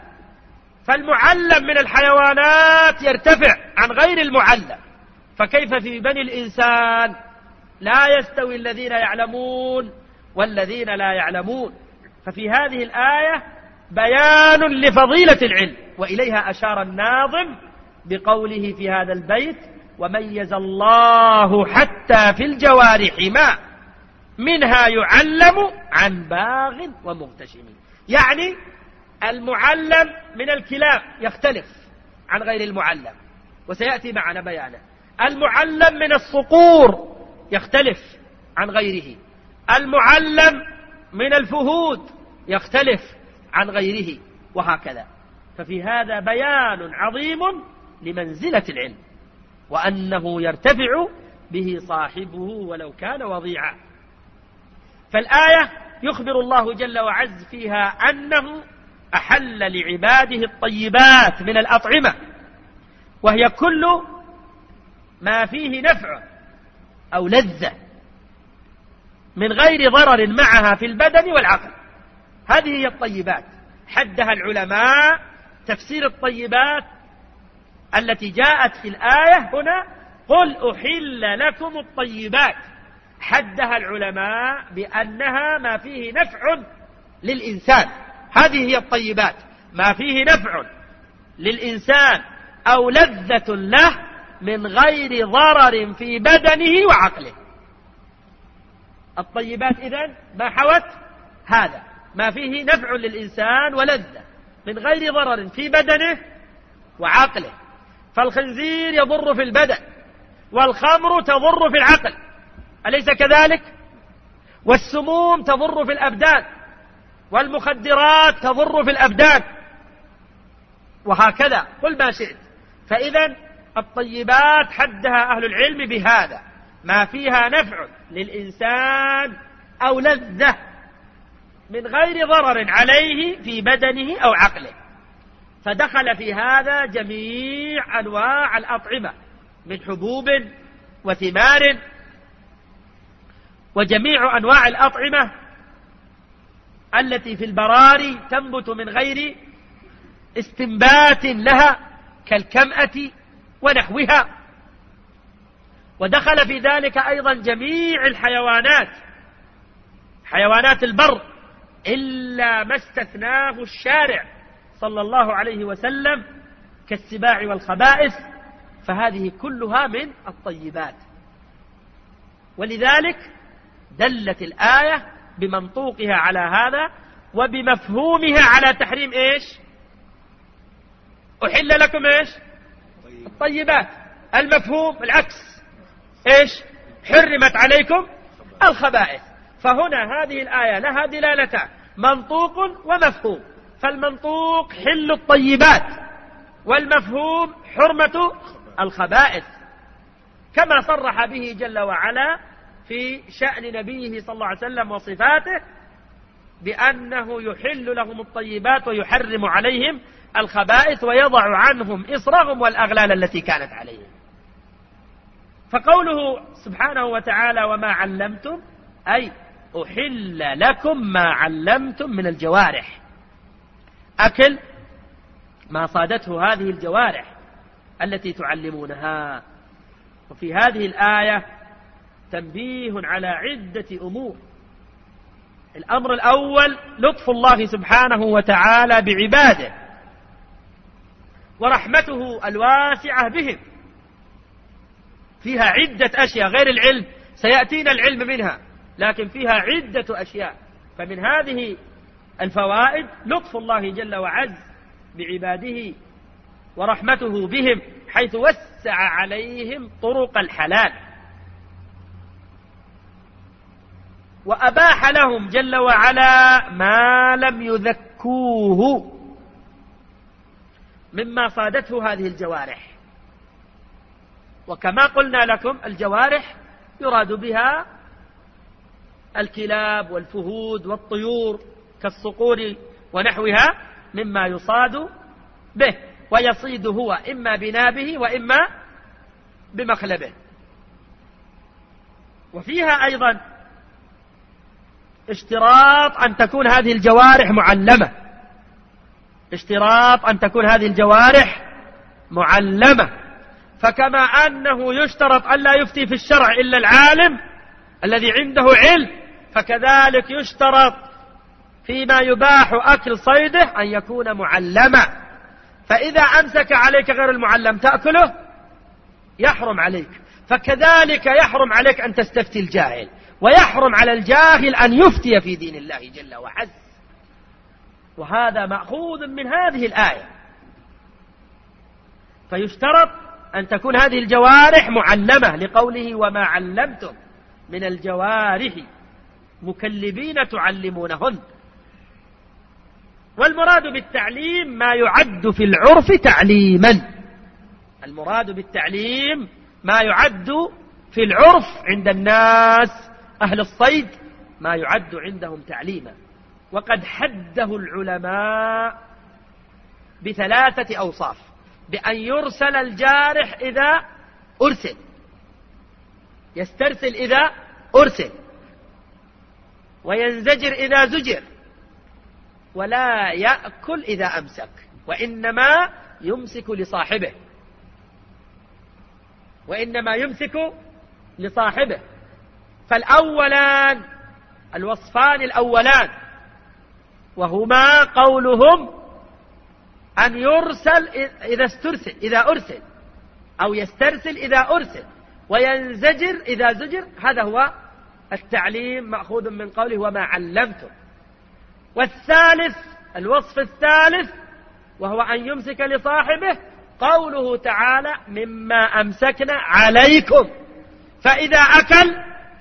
فالمعلم من الحيوانات يرتفع عن غير المعلم. فكيف في بني الإنسان؟ لا يستوي الذين يعلمون والذين لا يعلمون. ففي هذه الآية بيان لفضيلة العلم وإليها أشار الناظم بقوله في هذا البيت وميز الله حتى في الجوارح ما منها يعلم عن باغ ومغتشم. يعني المعلم من الكلاب يختلف عن غير المعلم وسيأتي معنا بيانه المعلم من الصقور يختلف عن غيره. المعلم من الفهود يختلف عن غيره وهكذا. ففي هذا بيان عظيم لمنزلة العلم وأنه يرتفع به صاحبه ولو كان وضيعا. فالآية يخبر الله جل وعز فيها أنه أحل لعباده الطيبات من الأطعمة وهي كل ما فيه نفع أو لذة من غير ضرر معها في البدن والعقل. هذه هي الطيبات. حدها العلماء تفسير الطيبات التي جاءت في الآية هنا. قل أحل لكم الطيبات. حدها العلماء بأنها ما فيه نفع للإنسان. هذه هي الطيبات. ما فيه نفع للإنسان أو لذة له من غير ضرر في بدنه وعقله. الطيبات إذن ما حوت؟ هذا. ما فيه نفع للإنسان ولذة. من غير ضرر في بدنه وعقله. فالخنزير يضر في البدن والخمر تضر في العقل. أليس كذلك؟ والسموم تضر في الأبدان والمخدرات تضر في الأبدان. وهكذا. قل ما شئت. فإذا الطيبات حدها أهل العلم بهذا. ما فيها نفع للإنسان أو لذة من غير ضرر عليه في بدنه أو عقله. فدخل في هذا جميع أنواع الأطعمة من حبوب وثمار وجميع أنواع الأطعمة التي في البراري تنبت من غير استنبات لها كالكمأة ونحوها. ودخل في ذلك أيضا جميع الحيوانات حيوانات البر إلا ما استثناه الشارع صلى الله عليه وسلم كالسباع والخبائث فهذه كلها من الطيبات. ولذلك دلت الآية بمنطوقها على هذا وبمفهومها على تحريم إيش؟ أحل لكم إيش؟ الطيبات المفهوم العكس. إيش؟ حرمت عليكم الخبائث. فهنا هذه الآية لها دلالتان. منطوق ومفهوم. فالمنطوق حل الطيبات. والمفهوم حرمة الخبائث. كما صرح به جل وعلا في شأن نبيه صلى الله عليه وسلم وصفاته بأنه يحل لهم الطيبات ويحرم عليهم الخبائث ويضع عنهم إصرهم والأغلال التي كانت عليهم. فقوله سبحانه وتعالى وما علمتم أي أحل لكم ما علمتم من الجوارح. أكل ما صادته هذه الجوارح التي تعلمونها. وفي هذه الآية تنبيه على عدة أمور. الأمر الأول لطف الله سبحانه وتعالى بعباده. ورحمته الواسعة بهم. فيها عدة أشياء غير العلم سيأتينا العلم منها لكن فيها عدة أشياء. فمن هذه الفوائد لطف الله جل وعز بعباده ورحمته بهم حيث وسع عليهم طرق الحلال. وأباح لهم جل وعلا ما لم يذكوه. مما صادته هذه الجوارح. وكما قلنا لكم الجوارح يراد بها الكلاب والفهود والطيور كالصقور ونحوها مما يصاد به ويصيد هو إما بنابه وإما بمخلبه. وفيها أيضا اشتراط أن تكون هذه الجوارح معلمة. اشتراط أن تكون هذه الجوارح معلمة. فكما أنه يشترط أن لا يفتي في الشرع إلا العالم الذي عنده علم فكذلك يشترط فيما يباح أكل صيده أن يكون معلما. فإذا أمسك عليك غير المعلم تأكله يحرم عليك. فكذلك يحرم عليك أن تستفتي الجاهل ويحرم على الجاهل أن يفتي في دين الله جل وعز. وهذا مأخوذ من هذه الآية. فيشترط أن تكون هذه الجوارح معلمة لقوله وما علمتم من الجوارح مكلبين تعلمونهن. والمراد بالتعليم ما يعد في العرف تعليما. المراد بالتعليم ما يعد في العرف عند الناس أهل الصيد ما يعد عندهم تعليما. وقد حده العلماء بثلاثة أوصاف بأن يرسل الجارح إذا أرسل يسترسل إذا أرسل وينزجر إذا زجر ولا يأكل إذا أمسك وإنما يمسك لصاحبه وإنما يمسك لصاحبه. فالأولان الوصفان الأولان وهما قولهم أن يرسل إذا استرسل إذا أرسل أو يسترسل إذا أرسل وينزجر إذا زجر هذا هو التعليم مأخوذ من قوله وما علمتم. والثالث الوصف الثالث وهو أن يمسك لصاحبه قوله تعالى مما أمسكنا عليكم. فإذا أكل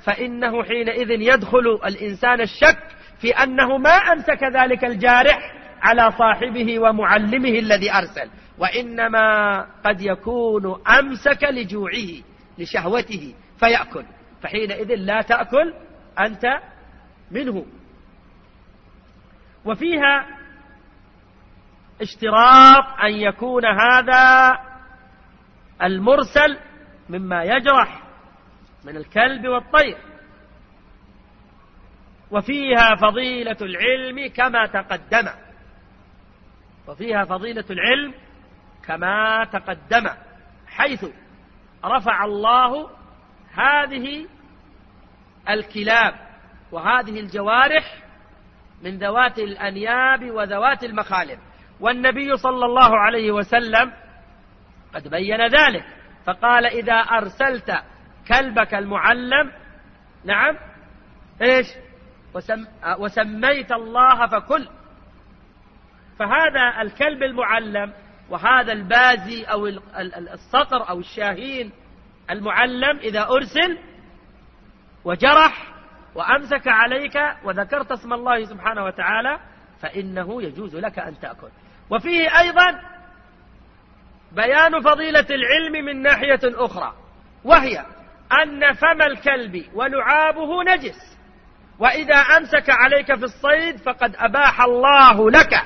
فإنه حينئذ يدخل الإنسان الشك في أنه ما أمسك ذلك الجارح على صاحبه ومعلمه الذي أرسل وإنما قد يكون أمسك لجوعه لشهوته فيأكل. فحينئذ لا تأكل أنت منه. وفيها اشتراط أن يكون هذا المرسل مما يجرح من الكلب والطير. وفيها فضيلة العلم كما تقدم. وفيها فضيلة العلم كما تقدم حيث رفع الله هذه الكلاب وهذه الجوارح من ذوات الأنياب وذوات المخالب. والنبي صلى الله عليه وسلم قد بين ذلك فقال إذا أرسلت كلبك المعلم نعم إيش؟ وسم وسميت الله فكل. فهذا الكلب المعلم وهذا البازي أو الصقر أو الشاهين المعلم إذا أرسل وجرح وأمسك عليك وذكرت اسم الله سبحانه وتعالى فإنه يجوز لك أن تأكل. وفيه أيضا بيان فضيلة العلم من ناحية أخرى وهي أن فم الكلب ولعابه نجس. وإذا أمسك عليك في الصيد فقد أباح الله لك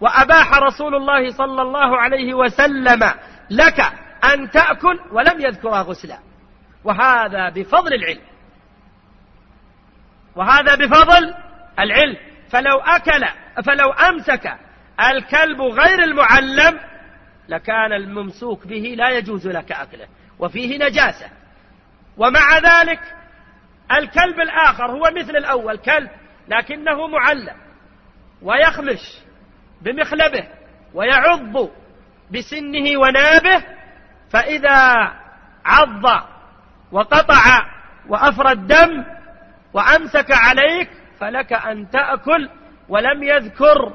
وأباح رسول الله صلى الله عليه وسلم لك أن تأكل ولم يذكرها غسلا. وهذا بفضل العلم. وهذا بفضل العلم. فلو أكل فلو أمسك الكلب غير المعلم لكان الممسوك به لا يجوز لك أكله وفيه نجاسة. ومع ذلك الكلب الآخر هو مثل الأول كلب لكنه معلم ويخمش بمخلبه ويعض بسنه ونابه فإذا عض وقطع وأفرى الدم وأمسك عليك فلك أن تأكل ولم يذكر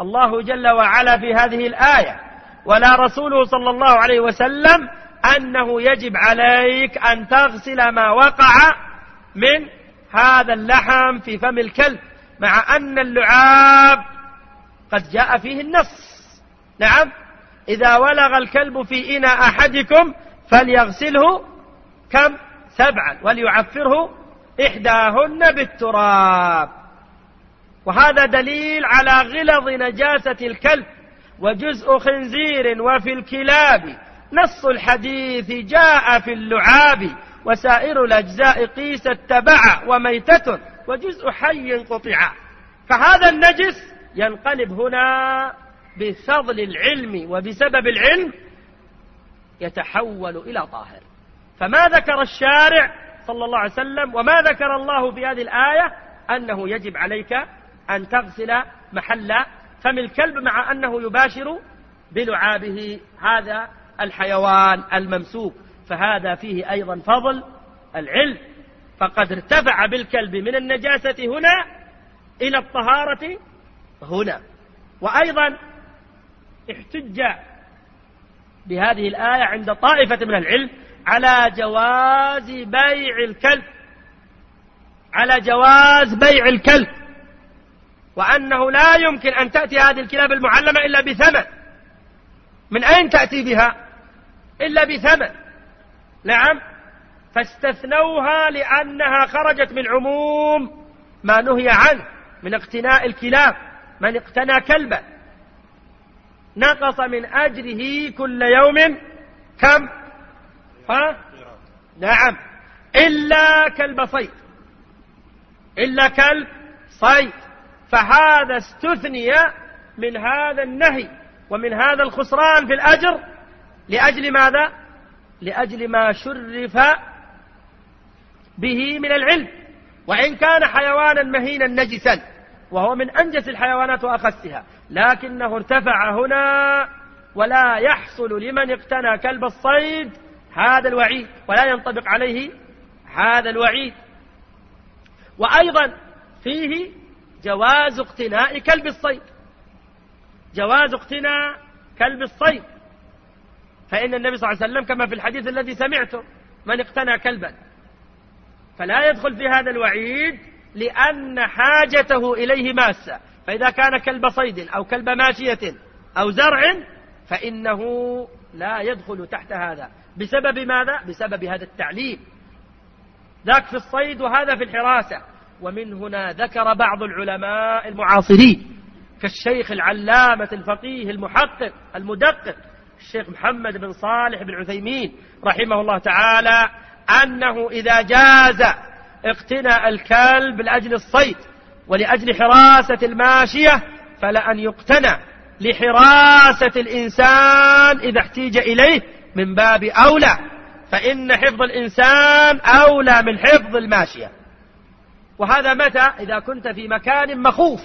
الله جل وعلا في هذه الآية. ولا رسوله صلى الله عليه وسلم أنه يجب عليك أن تغسل ما وقع من هذا اللحم في فم الكلب مع أن اللعاب قد جاء فيه النص. نعم إذا ولغ الكلب في إناء أحدكم فليغسله كم؟ سبعا وليعفره إحداهن بالتراب. وهذا دليل على غلظ نجاسة الكلب وجزء خنزير وفي الكلاب نص الحديث جاء في اللعاب وسائر الأجزاء قيس التبع وميتة وجزء حي قطع. فهذا النجس ينقلب هنا بفضل العلم وبسبب العلم يتحول إلى طاهر. فما ذكر الشارع صلى الله عليه وسلم وما ذكر الله في هذه الآية أنه يجب عليك أن تغسل محل فم الكلب مع أنه يباشر بلعابه. هذا الحيوان الممسوك فهذا فيه أيضا فضل العلم. فقد ارتفع بالكلب من النجاسة هنا إلى الطهارة هنا. وأيضا احتج بهذه الآية عند طائفة من العلم على جواز بيع الكلب على جواز بيع الكلب. وأنه لا يمكن أن تأتي هذه الكلاب المعلمة إلا بثمن. من أين تأتي بها؟ إلا بثمن. نعم. فاستثنوها لأنها خرجت من عموم ما نهي عنه من اقتناء الكلاب من اقتنى كلبا نقص من أجره كل يوم كم؟ ها؟ نعم. إلا كلب صيد إلا كلب صيد فهذا استثني من هذا النهي ومن هذا الخسران في الأجر لأجل ماذا؟ لأجل ما شرف به من العلم. وإن كان حيوانا مهينا نجسا وهو من أنجس الحيوانات وأخسها لكنه ارتفع هنا ولا يحصل لمن اقتنى كلب الصيد هذا الوعيد ولا ينطبق عليه هذا الوعيد. وأيضا فيه جواز اقتناء كلب الصيد. جواز اقتناء كلب الصيد. فإن النبي صلى الله عليه وسلم كما في الحديث الذي سمعته من اقتنى كلبا. فلا يدخل في هذا الوعيد لأن حاجته إليه ماسة. فإذا كان كلب صيد أو كلب ماشية أو زرع فإنه لا يدخل تحت هذا. بسبب ماذا؟ بسبب هذا التعليم. ذاك في الصيد وهذا في الحراسة. ومن هنا ذكر بعض العلماء المعاصرين كالشيخ العلامة الفقيه المحقق المدقق الشيخ محمد بن صالح بن عثيمين رحمه الله تعالى أنه إذا جاز اقتناء الكلب لأجل الصيد ولأجل حراسة الماشية فلأن يقتنى لحراسة الإنسان إذا احتيج إليه من باب أولى فإن حفظ الإنسان أولى من حفظ الماشية. وهذا متى؟ إذا كنت في مكان مخوف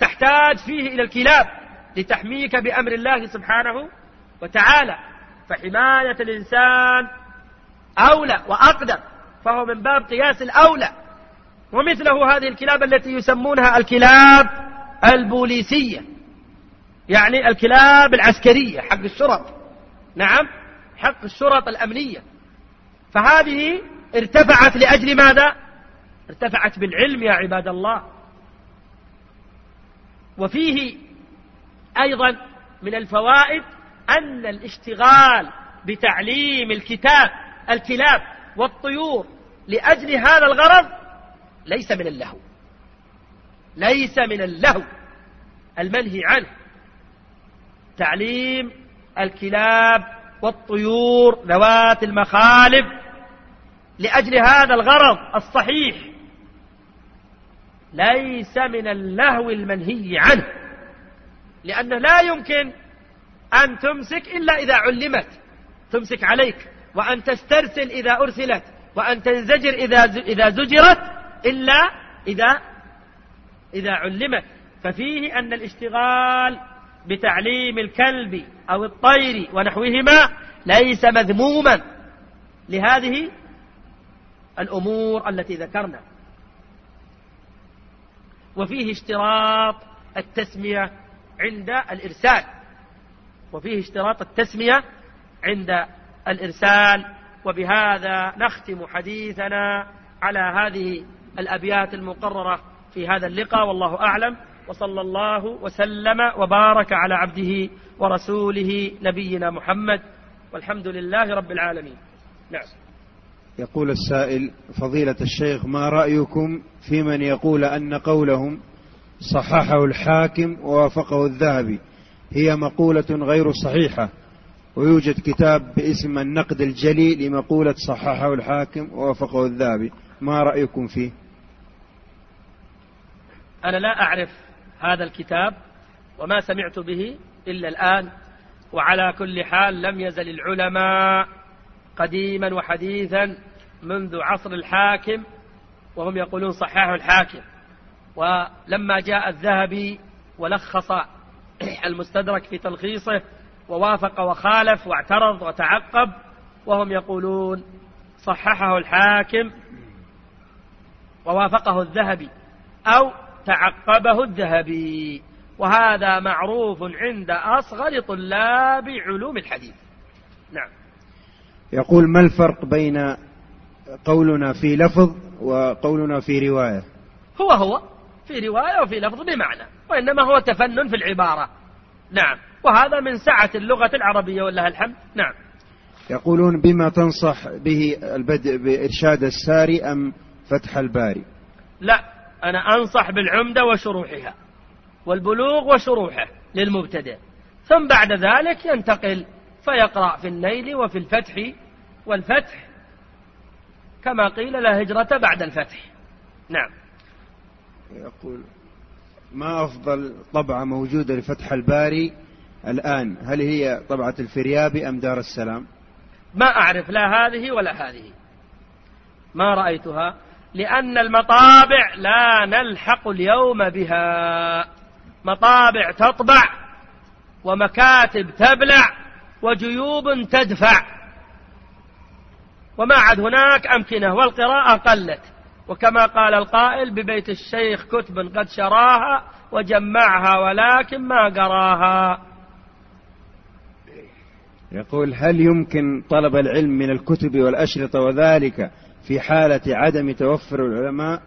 تحتاج فيه إلى الكلاب. لتحميك بأمر الله سبحانه وتعالى. فحماية الإنسان أولى وأقدم فهو من باب قياس الأولى. ومثله هذه الكلاب التي يسمونها الكلاب البوليسية يعني الكلاب العسكرية حق الشرط. نعم حق الشرط الأمنية. فهذه ارتفعت لأجل ماذا؟ ارتفعت بالعلم يا عباد الله. وفيه أيضا من الفوائد أن الاشتغال بتعليم الكتاب الكلاب والطيور لأجل هذا الغرض ليس من اللهو. ليس من اللهو المنهي عنه. تعليم الكلاب والطيور ذوات المخالب لأجل هذا الغرض الصحيح ليس من اللهو المنهي عنه. لأنه لا يمكن أن تمسك إلا إذا علمت. تمسك عليك. وأن تسترسل إذا أرسلت. وأن تنزجر إذا إذا زجرت إلا إذا إذا علمت. ففيه أن الاشتغال بتعليم الكلب أو الطير ونحوهما ليس مذموما. لهذه الأمور التي ذكرنا. وفيه اشتراط التسمية عند الإرسال. وفيه اشتراط التسمية عند الإرسال. وبهذا نختم حديثنا على هذه الأبيات المقررة في هذا اللقاء والله أعلم. وصلى الله وسلم وبارك على عبده ورسوله نبينا محمد والحمد لله رب العالمين. نعم. يقول السائل فضيلة الشيخ ما رأيكم في من يقول أن قولهم صححه الحاكم ووافقه الذهبي. هي مقولة غير صحيحة. ويوجد كتاب باسم النقد الجلي لمقولة صححه الحاكم ووافقه الذهبي. ما رأيكم فيه؟ أنا لا أعرف هذا الكتاب وما سمعت به إلا الآن. وعلى كل حال لم يزل العلماء قديما وحديثا منذ عصر الحاكم وهم يقولون صححه الحاكم. ولما جاء الذهبي ولخص [CLEARS THROAT] المستدرك في تلخيصه ووافق وخالف واعترض وتعقب وهم يقولون صححه الحاكم ووافقه الذهبي أو تعقبه الذهبي وهذا معروف عند أصغر طلاب علوم الحديث. نعم. يقول ما الفرق بين قولنا في لفظ وقولنا في رواية؟ هو هو. في رواية وفي لفظ بمعنى وإنما هو تفنن في العبارة. نعم. وهذا من سعة اللغة العربية ولها الحمد. نعم. يقولون بما تنصح به البدء بإرشاد الساري أم فتح الباري؟ لا. أنا أنصح بالعمدة وشروحها والبلوغ وشروحه للمبتدئ. ثم بعد ذلك ينتقل فيقرأ في النيل وفي الفتح والفتح كما قيل لا هجرة بعد الفتح. نعم. يقول ما أفضل طبعة موجودة لفتح الباري الآن؟ هل هي طبعة الفريابي أم دار السلام؟ ما أعرف لا هذه ولا هذه. ما رأيتها؟ لأن المطابع لا نلحق اليوم بها. مطابع تطبع ومكاتب تبلع وجيوب تدفع. وما عاد هناك أمكنة والقراءة قلت. وكما قال القائل ببيت الشيخ كتب قد شراها وجمعها ولكن ما قراها. يقول هل يمكن طلب العلم من الكتب والأشرطة وذلك في حالة عدم توفر العلماء؟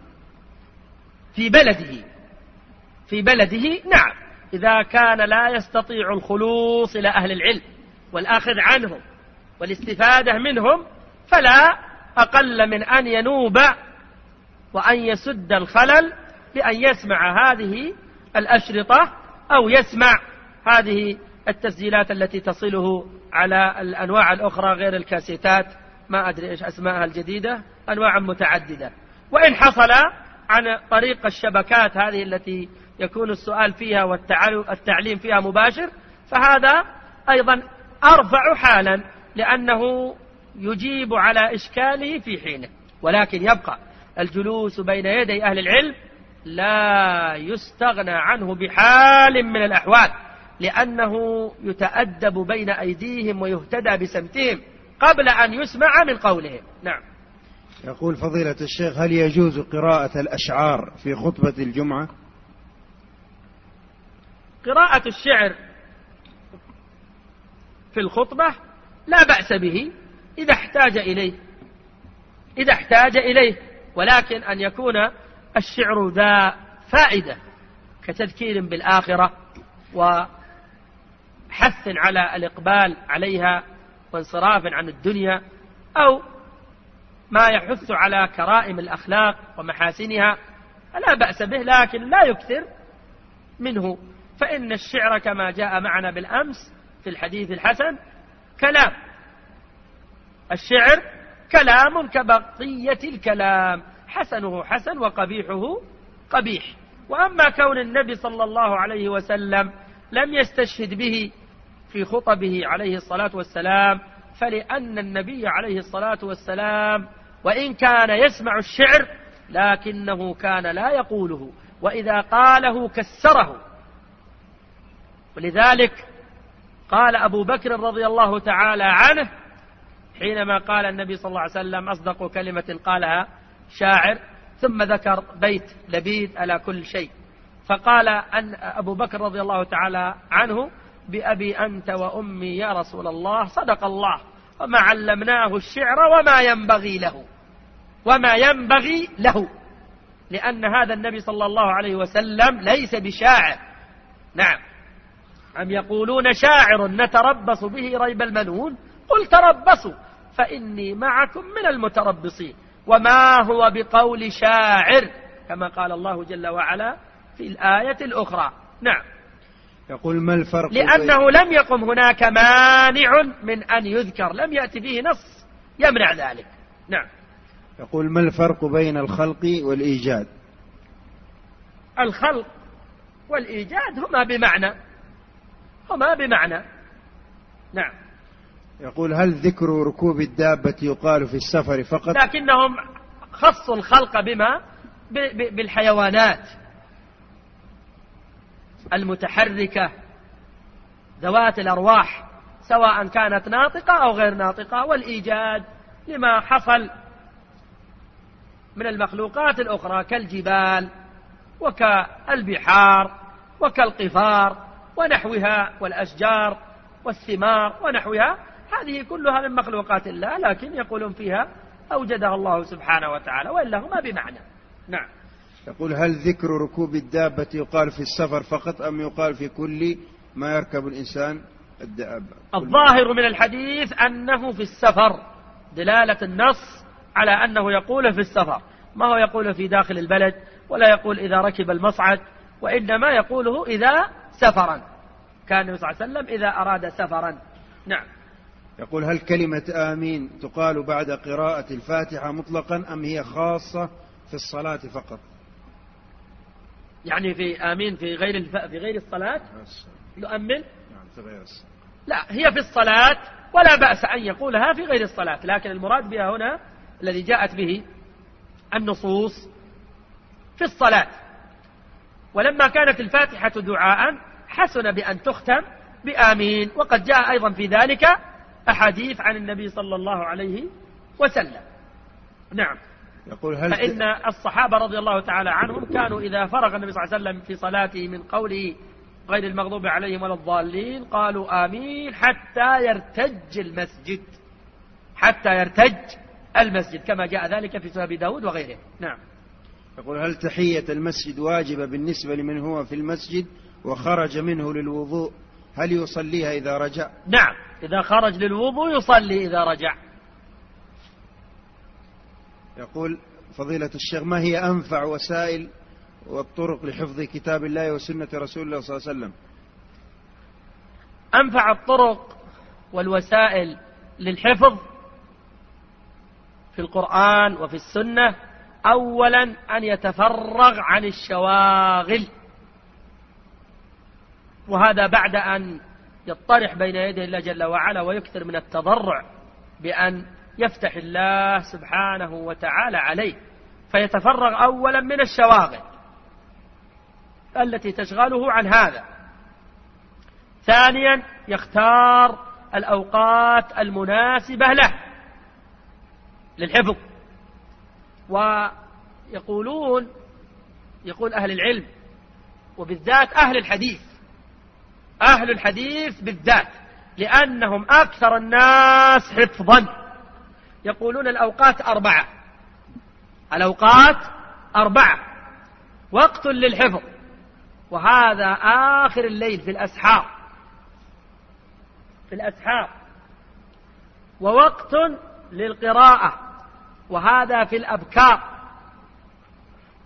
في بلده. في بلده نعم. إذا كان لا يستطيع الخلوص إلى أهل العلم والأخذ عنهم والاستفادة منهم فلا أقل من أن ينوب وأن يسد الخلل بأن يسمع هذه الأشرطة أو يسمع هذه التسجيلات التي تصله على الأنواع الأخرى غير الكاسيتات. ما أدري إيش أسماءها الجديدة. أنواع متعددة. وإن حصل عن طريق الشبكات هذه التي يكون السؤال فيها والتعليم فيها مباشر فهذا أيضا أرفع حالا لأنه يجيب على إشكاله في حينه ولكن يبقى. الجلوس بين يدي أهل العلم لا يستغنى عنه بحال من الأحوال لأنه يتأدب بين أيديهم ويهتدى بسمتهم قبل أن يسمع من قولهم. نعم. يقول فضيلة الشيخ هل يجوز قراءة الأشعار في خطبة الجمعة؟ قراءة الشعر في الخطبة لا بأس به إذا احتاج إليه إذا احتاج إليه. ولكن أن يكون الشعر ذا فائدة كتذكير بالآخرة وحث على الإقبال عليها وانصراف عن الدنيا أو ما يحث على كرائم الأخلاق ومحاسنها لا بأس به لكن لا يكثر منه. فإن الشعر كما جاء معنا بالأمس في الحديث الحسن كلام. الشعر كلام كبقية الكلام. حسنه حسن وقبيحه قبيح. وأما كون النبي صلى الله عليه وسلم لم يستشهد به في خطبه عليه الصلاة والسلام فلأن النبي عليه الصلاة والسلام وإن كان يسمع الشعر لكنه كان لا يقوله وإذا قاله كسره. ولذلك قال أبو بكر رضي الله تعالى عنه حينما قال النبي صلى الله عليه وسلم أصدق كلمة قالها شاعر ثم ذكر بيت لبيد على كل شيء. فقال أن أبو بكر رضي الله تعالى عنه بأبي أنت وأمي يا رسول الله صدق الله وما علمناه الشعر وما ينبغي له. وما ينبغي له. لأن هذا النبي صلى الله عليه وسلم ليس بشاعر. نعم. أم يقولون شاعر نتربص به ريب المنون؟ قل تربصوا. فإني معكم من المتربصين. وما هو بقول شاعر كما قال الله جل وعلا في الآية الأخرى. نعم. يقول ما الفرق لأنه لم يقم هناك مانع من أن يذكر لم يأتي فيه نص يمنع ذلك. نعم. يقول ما الفرق بين الخلق والإيجاد؟ الخلق والإيجاد هما بمعنى هما بمعنى. نعم. يقول هل ذكر ركوب الدابة يقال في السفر فقط؟ لكنهم خصوا الخلق بما؟ بالحيوانات المتحركة ذوات الأرواح سواء كانت ناطقة أو غير ناطقة والإيجاد لما حصل من المخلوقات الأخرى كالجبال وكالبحار وكالقفار ونحوها والأشجار والثمار ونحوها هذه كلها من مخلوقات الله لكن يقولون فيها أوجدها الله سبحانه وتعالى وإلا هما بمعنى. نعم. يقول هل ذكر ركوب الدابة يقال في السفر فقط أم يقال في كل ما يركب الإنسان الدابة؟ الظاهر من الحديث أنه في السفر دلالة النص على أنه يقول في السفر. ما هو يقول في داخل البلد ولا يقول إذا ركب المصعد وإنما يقوله إذا سفرا. كان النبي صلى الله عليه وسلم إذا أراد سفرا. نعم. يقول هل كلمة آمين تقال بعد قراءة الفاتحة مطلقا أم هي خاصة في الصلاة فقط؟ يعني في آمين في غير الف... في غير الصلاة؟ يؤمن؟ نعم في غير الصلاة. لا هي في الصلاة ولا بأس أن يقولها في غير الصلاة لكن المراد بها هنا الذي جاءت به النصوص في الصلاة. ولما كانت الفاتحة دعاء حسن بأن تختم بآمين وقد جاء أيضا في ذلك أحاديث عن النبي صلى الله عليه وسلم. نعم. يقول هل فإن الصحابة رضي الله تعالى عنهم كانوا إذا فرغ النبي صلى الله عليه وسلم في صلاته من قوله غير المغضوب عليهم ولا الضالين قالوا آمين حتى يرتج المسجد. حتى يرتج المسجد كما جاء ذلك في سنن داود وغيره. نعم. يقول هل تحية المسجد واجبة بالنسبة لمن هو في المسجد وخرج منه للوضوء هل يصليها إذا رجع؟ نعم إذا خرج للوضوء يصلي إذا رجع. يقول فضيلة الشيخ ما هي أنفع وسائل والطرق لحفظ كتاب الله وسنة رسول الله صلى الله عليه وسلم؟ أنفع الطرق والوسائل للحفظ في القرآن وفي السنة؟ أولا أن يتفرغ عن الشواغل. وهذا بعد أن يطرح بين يدي الله جل وعلا ويكثر من التضرع بأن يفتح الله سبحانه وتعالى عليه فيتفرغ أولا من الشواغل التي تشغله عن هذا. ثانيا يختار الأوقات المناسبة له للحفظ. ويقولون يقول أهل العلم وبالذات أهل الحديث أهل الحديث بالذات لأنهم أكثر الناس حفظا. يقولون الأوقات أربعة. الأوقات أربعة. وقت للحفظ. وهذا آخر الليل في الأسحار. في الأسحار. ووقت للقراءة. وهذا في الأبكار.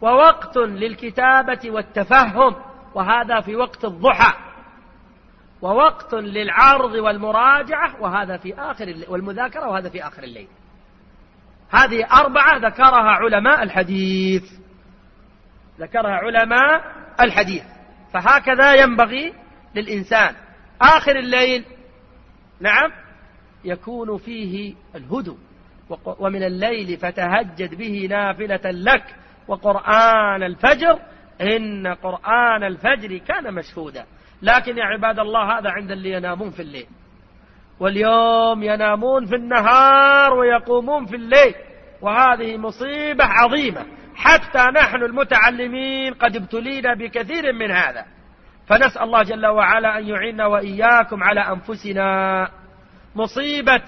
ووقت للكتابة والتفهم. وهذا في وقت الضحى. ووقت للعرض والمراجعة وهذا في آخر الليل والمذاكرة وهذا في آخر الليل. هذه أربعة ذكرها علماء الحديث. ذكرها علماء الحديث. فهكذا ينبغي للإنسان. آخر الليل نعم يكون فيه الهدوء. ومن الليل فتهجد به نافلة لك وقرآن الفجر. إن قرآن الفجر كان مشهودا. لكن يا عباد الله هذا عند اللي ينامون في الليل. واليوم ينامون في النهار ويقومون في الليل. وهذه مصيبة عظيمة. حتى نحن المتعلمين قد ابتلينا بكثير من هذا. فنسأل الله جل وعلا أن يعيننا وإياكم على أنفسنا. مصيبة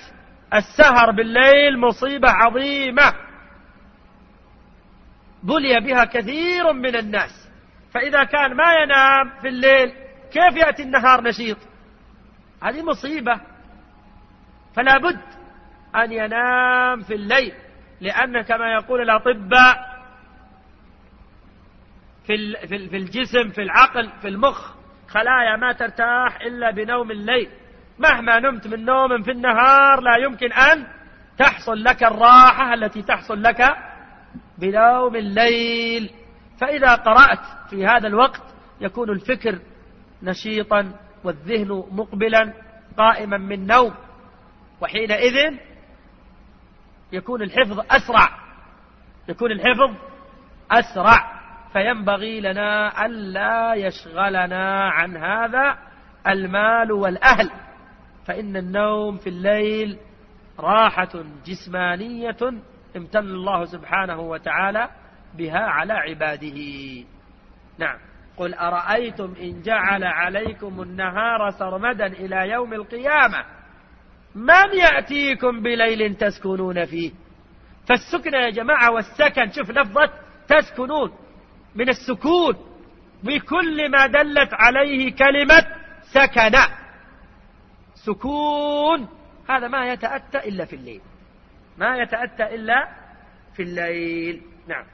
السهر بالليل مصيبة عظيمة. بلي بها كثير من الناس. فإذا كان ما ينام في الليل كيف يأتي النهار نشيط؟ هذه مصيبة. فلا بد أن ينام في الليل لأن كما يقول الأطباء في في الجسم في العقل في المخ خلايا ما ترتاح إلا بنوم الليل. مهما نمت من نوم في النهار لا يمكن أن تحصل لك الراحة التي تحصل لك بنوم الليل. فإذا قرأت في هذا الوقت يكون الفكر نشيطا والذهن مقبلا قائما من نوم. وحينئذ يكون الحفظ أسرع. يكون الحفظ أسرع. فينبغي لنا ألا يشغلنا عن هذا المال والأهل. فإن النوم في الليل راحة جسمانية امتن الله سبحانه وتعالى بها على عباده. نعم. قل أرأيتم إن جعل عليكم النهار سرمدا إلى يوم القيامة؟ من يأتيكم بليل تسكنون فيه؟ فالسكن يا جماعة والسكن شوف لفظة تسكنون من السكون بكل ما دلت عليه كلمة سكن. سكون هذا ما يتأتى إلا في الليل. ما يتأتى إلا في الليل. نعم.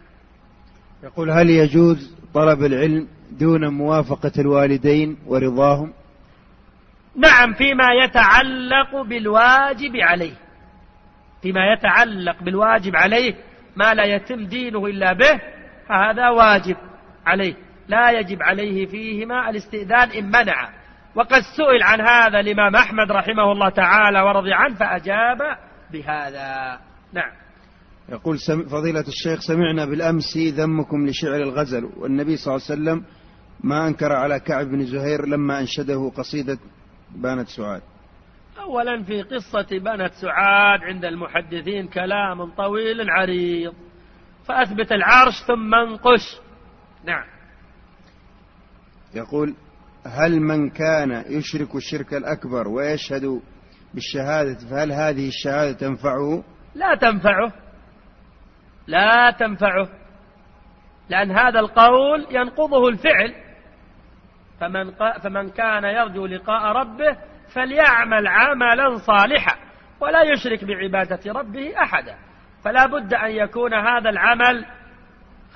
يقول هل يجوز طلب العلم دون موافقة الوالدين ورضاهم؟ نعم فيما يتعلق بالواجب عليه. فيما يتعلق بالواجب عليه ما لا يتم دينه إلا به فهذا واجب عليه. لا يجب عليه فيهما الاستئذان إن منع. وقد سئل عن هذا الإمام أحمد رحمه الله تعالى ورضي عنه فأجاب بهذا. نعم. يقول فضيلة الشيخ سمعنا بالأمس ذمكم لشعر الغزل والنبي صلى الله عليه وسلم ما أنكر على كعب بن زهير لما أنشده قصيدة بانت سعاد. أولا في قصة بنت سعاد عند المحدثين كلام طويل عريض. فأثبت العرش ثم انقش. نعم. يقول هل من كان يشرك الشرك الأكبر ويشهد بالشهادة فهل هذه الشهادة تنفعه؟ لا تنفعه. لا تنفعه. لأن هذا القول ينقضه الفعل. فمن, فمن كان يرجو لقاء ربه فليعمل عملا صالحا ولا يشرك بعبادة ربه أحدا. فلا بد أن يكون هذا العمل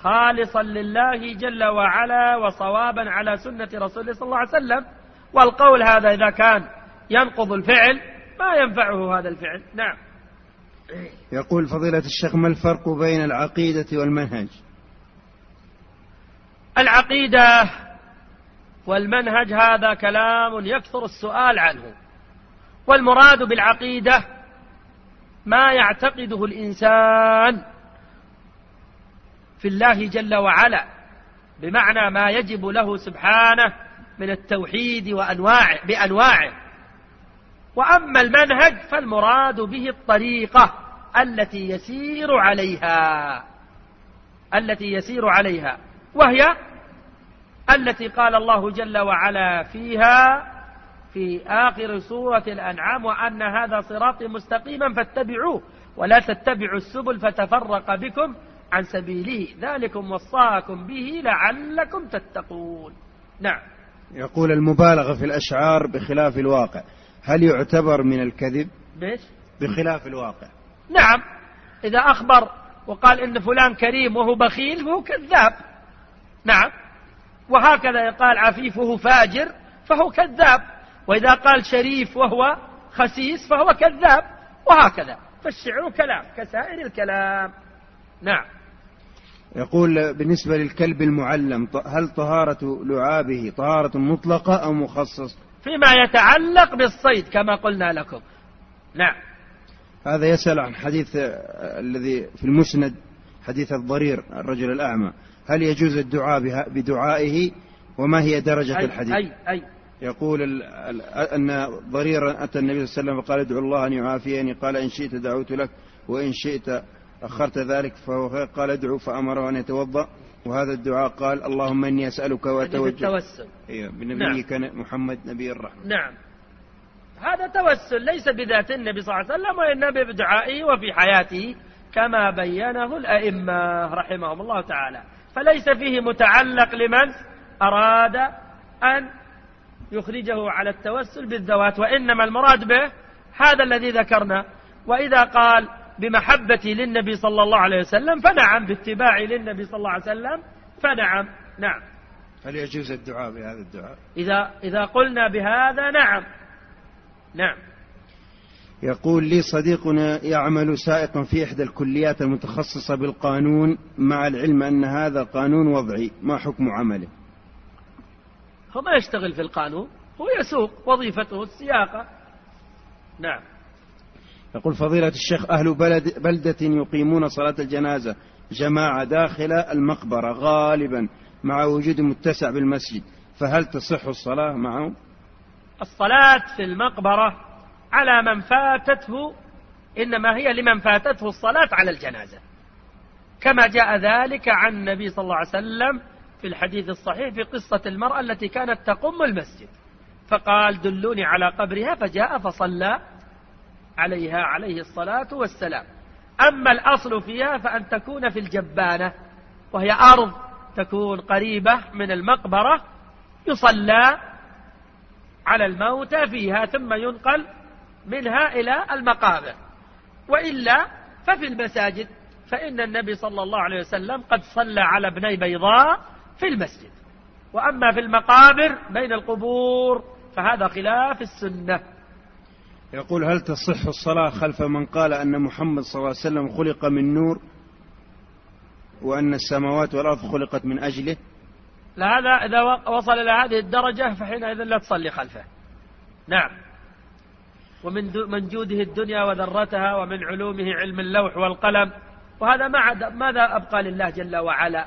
خالصا لله جل وعلا وصوابا على سنة رسوله صلى الله عليه وسلم. والقول هذا إذا كان ينقض الفعل ما ينفعه هذا الفعل. نعم. يقول فضيلة الشيخ ما الفرق بين العقيدة والمنهج؟ العقيدة والمنهج هذا كلام يكثر السؤال عنه. والمراد بالعقيدة ما يعتقده الإنسان في الله جل وعلا بمعنى ما يجب له سبحانه من التوحيد وأنواعه بأنواعه. وأما المنهج فالمراد به الطريقة التي يسير عليها التي يسير عليها. وهي التي قال الله جل وعلا فيها في آخر سورة الأنعام وأن هذا صراطي مستقيما فاتبعوه ولا تتبعوا السبل فتفرق بكم عن سبيله. ذلكم وصاكم به لعلكم تتقون. نعم. يقول المبالغة في الأشعار بخلاف الواقع. هل يعتبر من الكذب؟ بيش بخلاف الواقع. نعم. إذا أخبر وقال إن فلان كريم وهو بخيل فهو كذاب. نعم. وهكذا يقال عفيفه فاجر فهو كذاب. وإذا قال شريف وهو خسيس فهو كذاب. وهكذا. فالشعر كلام كسائر الكلام. نعم. يقول بالنسبة للكلب المعلم هل طهارة لعابه طهارة مطلقة أو مخصص فيما يتعلق بالصيد كما قلنا لكم. نعم. هذا يسأل عن حديث الذي في المسند حديث الضرير الرجل الأعمى. هل يجوز الدعاء بدعائه؟ وما هي درجة أي الحديث؟ أي أي. يقول أن ضريرا أتى النبي صلى الله عليه وسلم وقال ادعو الله أن يعافيني قال إن شئت دعوت لك وإن شئت أخرت ذلك فهو خير قال ادعو فأمره أن يتوضأ وهذا الدعاء قال اللهم إني أسألك وأتوجه. التوسل أيوه بنبيك نعم. محمد نبي الرحمة. نعم. هذا توسل ليس بذات النبي صلى الله عليه وسلم وإنما بدعائه وفي حياته كما بينه الأئمة رحمهم الله تعالى. فليس فيه متعلق لمن أراد أن يخرجه على التوسل بالذوات وإنما المراد به هذا الذي ذكرنا. وإذا قال بمحبتي للنبي صلى الله عليه وسلم فنعم باتباعي للنبي صلى الله عليه وسلم فنعم نعم. هل يجوز الدعاء بهذا الدعاء؟ إذا, إذا قلنا بهذا نعم. نعم. يقول لي صديقنا يعمل سائقا في إحدى الكليات المتخصصة بالقانون مع العلم أن هذا قانون وضعي ما حكم عمله؟ هو ما يشتغل في القانون هو يسوق وظيفته السياقة. نعم. يقول فضيلة الشيخ أهل بلد بلدة يقيمون صلاة الجنازة جماعة داخل المقبرة غالبا مع وجود متسع بالمسجد فهل تصح الصلاة معهم؟ الصلاة في المقبرة على من فاتته إنما هي لمن فاتته الصلاة على الجنازة. كما جاء ذلك عن النبي صلى الله عليه وسلم في الحديث الصحيح في قصة المرأة التي كانت تقم المسجد. فقال دلوني على قبرها. فجاء فصلى عليها عليه الصلاة والسلام. أما الأصل فيها فأن تكون في الجبانة وهي أرض تكون قريبة من المقبرة يصلى على الموتى فيها ثم ينقل منها إلى المقابر. وإلا ففي المساجد فإن النبي صلى الله عليه وسلم قد صلى على ابني بيضاء في المسجد. وأما في المقابر بين القبور فهذا خلاف السنة. يقول هل تصح الصلاة خلف من قال أن محمد صلى الله عليه وسلم خلق من نور وأن السماوات والأرض خلقت من أجله؟ لا هذا إذا وصل إلى هذه الدرجة فحينئذ لا تصلي خلفه. نعم. ومن من جوده الدنيا وذرتها ومن علومه علم اللوح والقلم. وهذا ما ماذا أبقى لله جل وعلا؟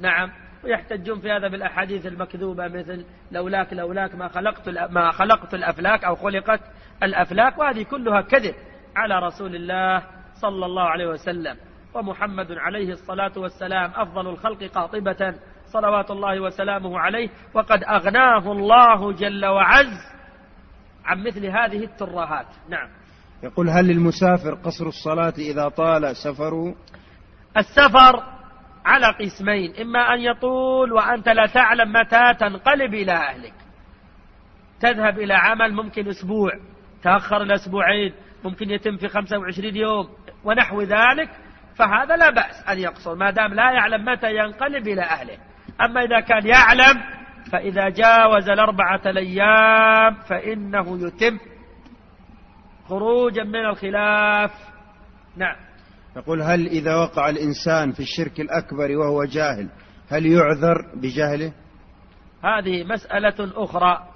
نعم ويحتجون في هذا بالأحاديث المكذوبة مثل لولاك لولاك ما خلقت ما خلقت الأفلاك أو خلقت الأفلاك وهذه كلها كذب على رسول الله صلى الله عليه وسلم. ومحمد عليه الصلاة والسلام أفضل الخلق قاطبة صلوات الله وسلامه عليه وقد أغناه الله جل وعز عن مثل هذه الترهات. نعم. يقول هل للمسافر قصر الصلاة إذا طال سفره السفر على قسمين إما أن يطول وأنت لا تعلم متى تنقلب إلى أهلك. تذهب إلى عمل ممكن أسبوع تأخر الأسبوعين ممكن يتم في 25 يوم ونحو ذلك فهذا لا بأس أن يقصر ما دام لا يعلم متى ينقلب إلى أهله. أما إذا كان يعلم فإذا جاوز الأربعة الأيام فإنه يتم خروجا من الخلاف. نعم. يقول هل إذا وقع الإنسان في الشرك الأكبر وهو جاهل هل يعذر بجهله؟ هذه مسألة أخرى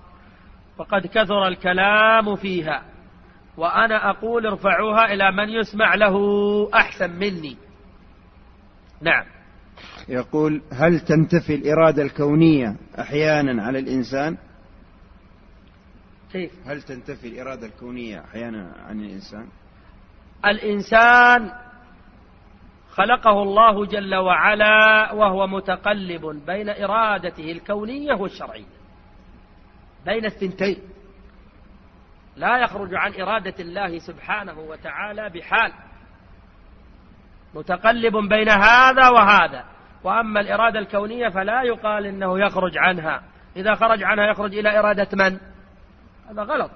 وقد كثر الكلام فيها وأنا أقول ارفعوها إلى من يسمع له أحسن مني. نعم. يقول هل تنتفي الإرادة الكونية أحيانا على الإنسان؟ كيف؟ هل تنتفي الإرادة الكونية أحيانا عن الإنسان؟ الإنسان خلقه الله جل وعلا وهو متقلب بين إرادته الكونية والشرعية بين الثنتين. لا يخرج عن إرادة الله سبحانه وتعالى بحال. متقلب بين هذا وهذا. وأما الإرادة الكونية فلا يقال إنه يخرج عنها. إذا خرج عنها يخرج إلى إرادة من؟ هذا غلط.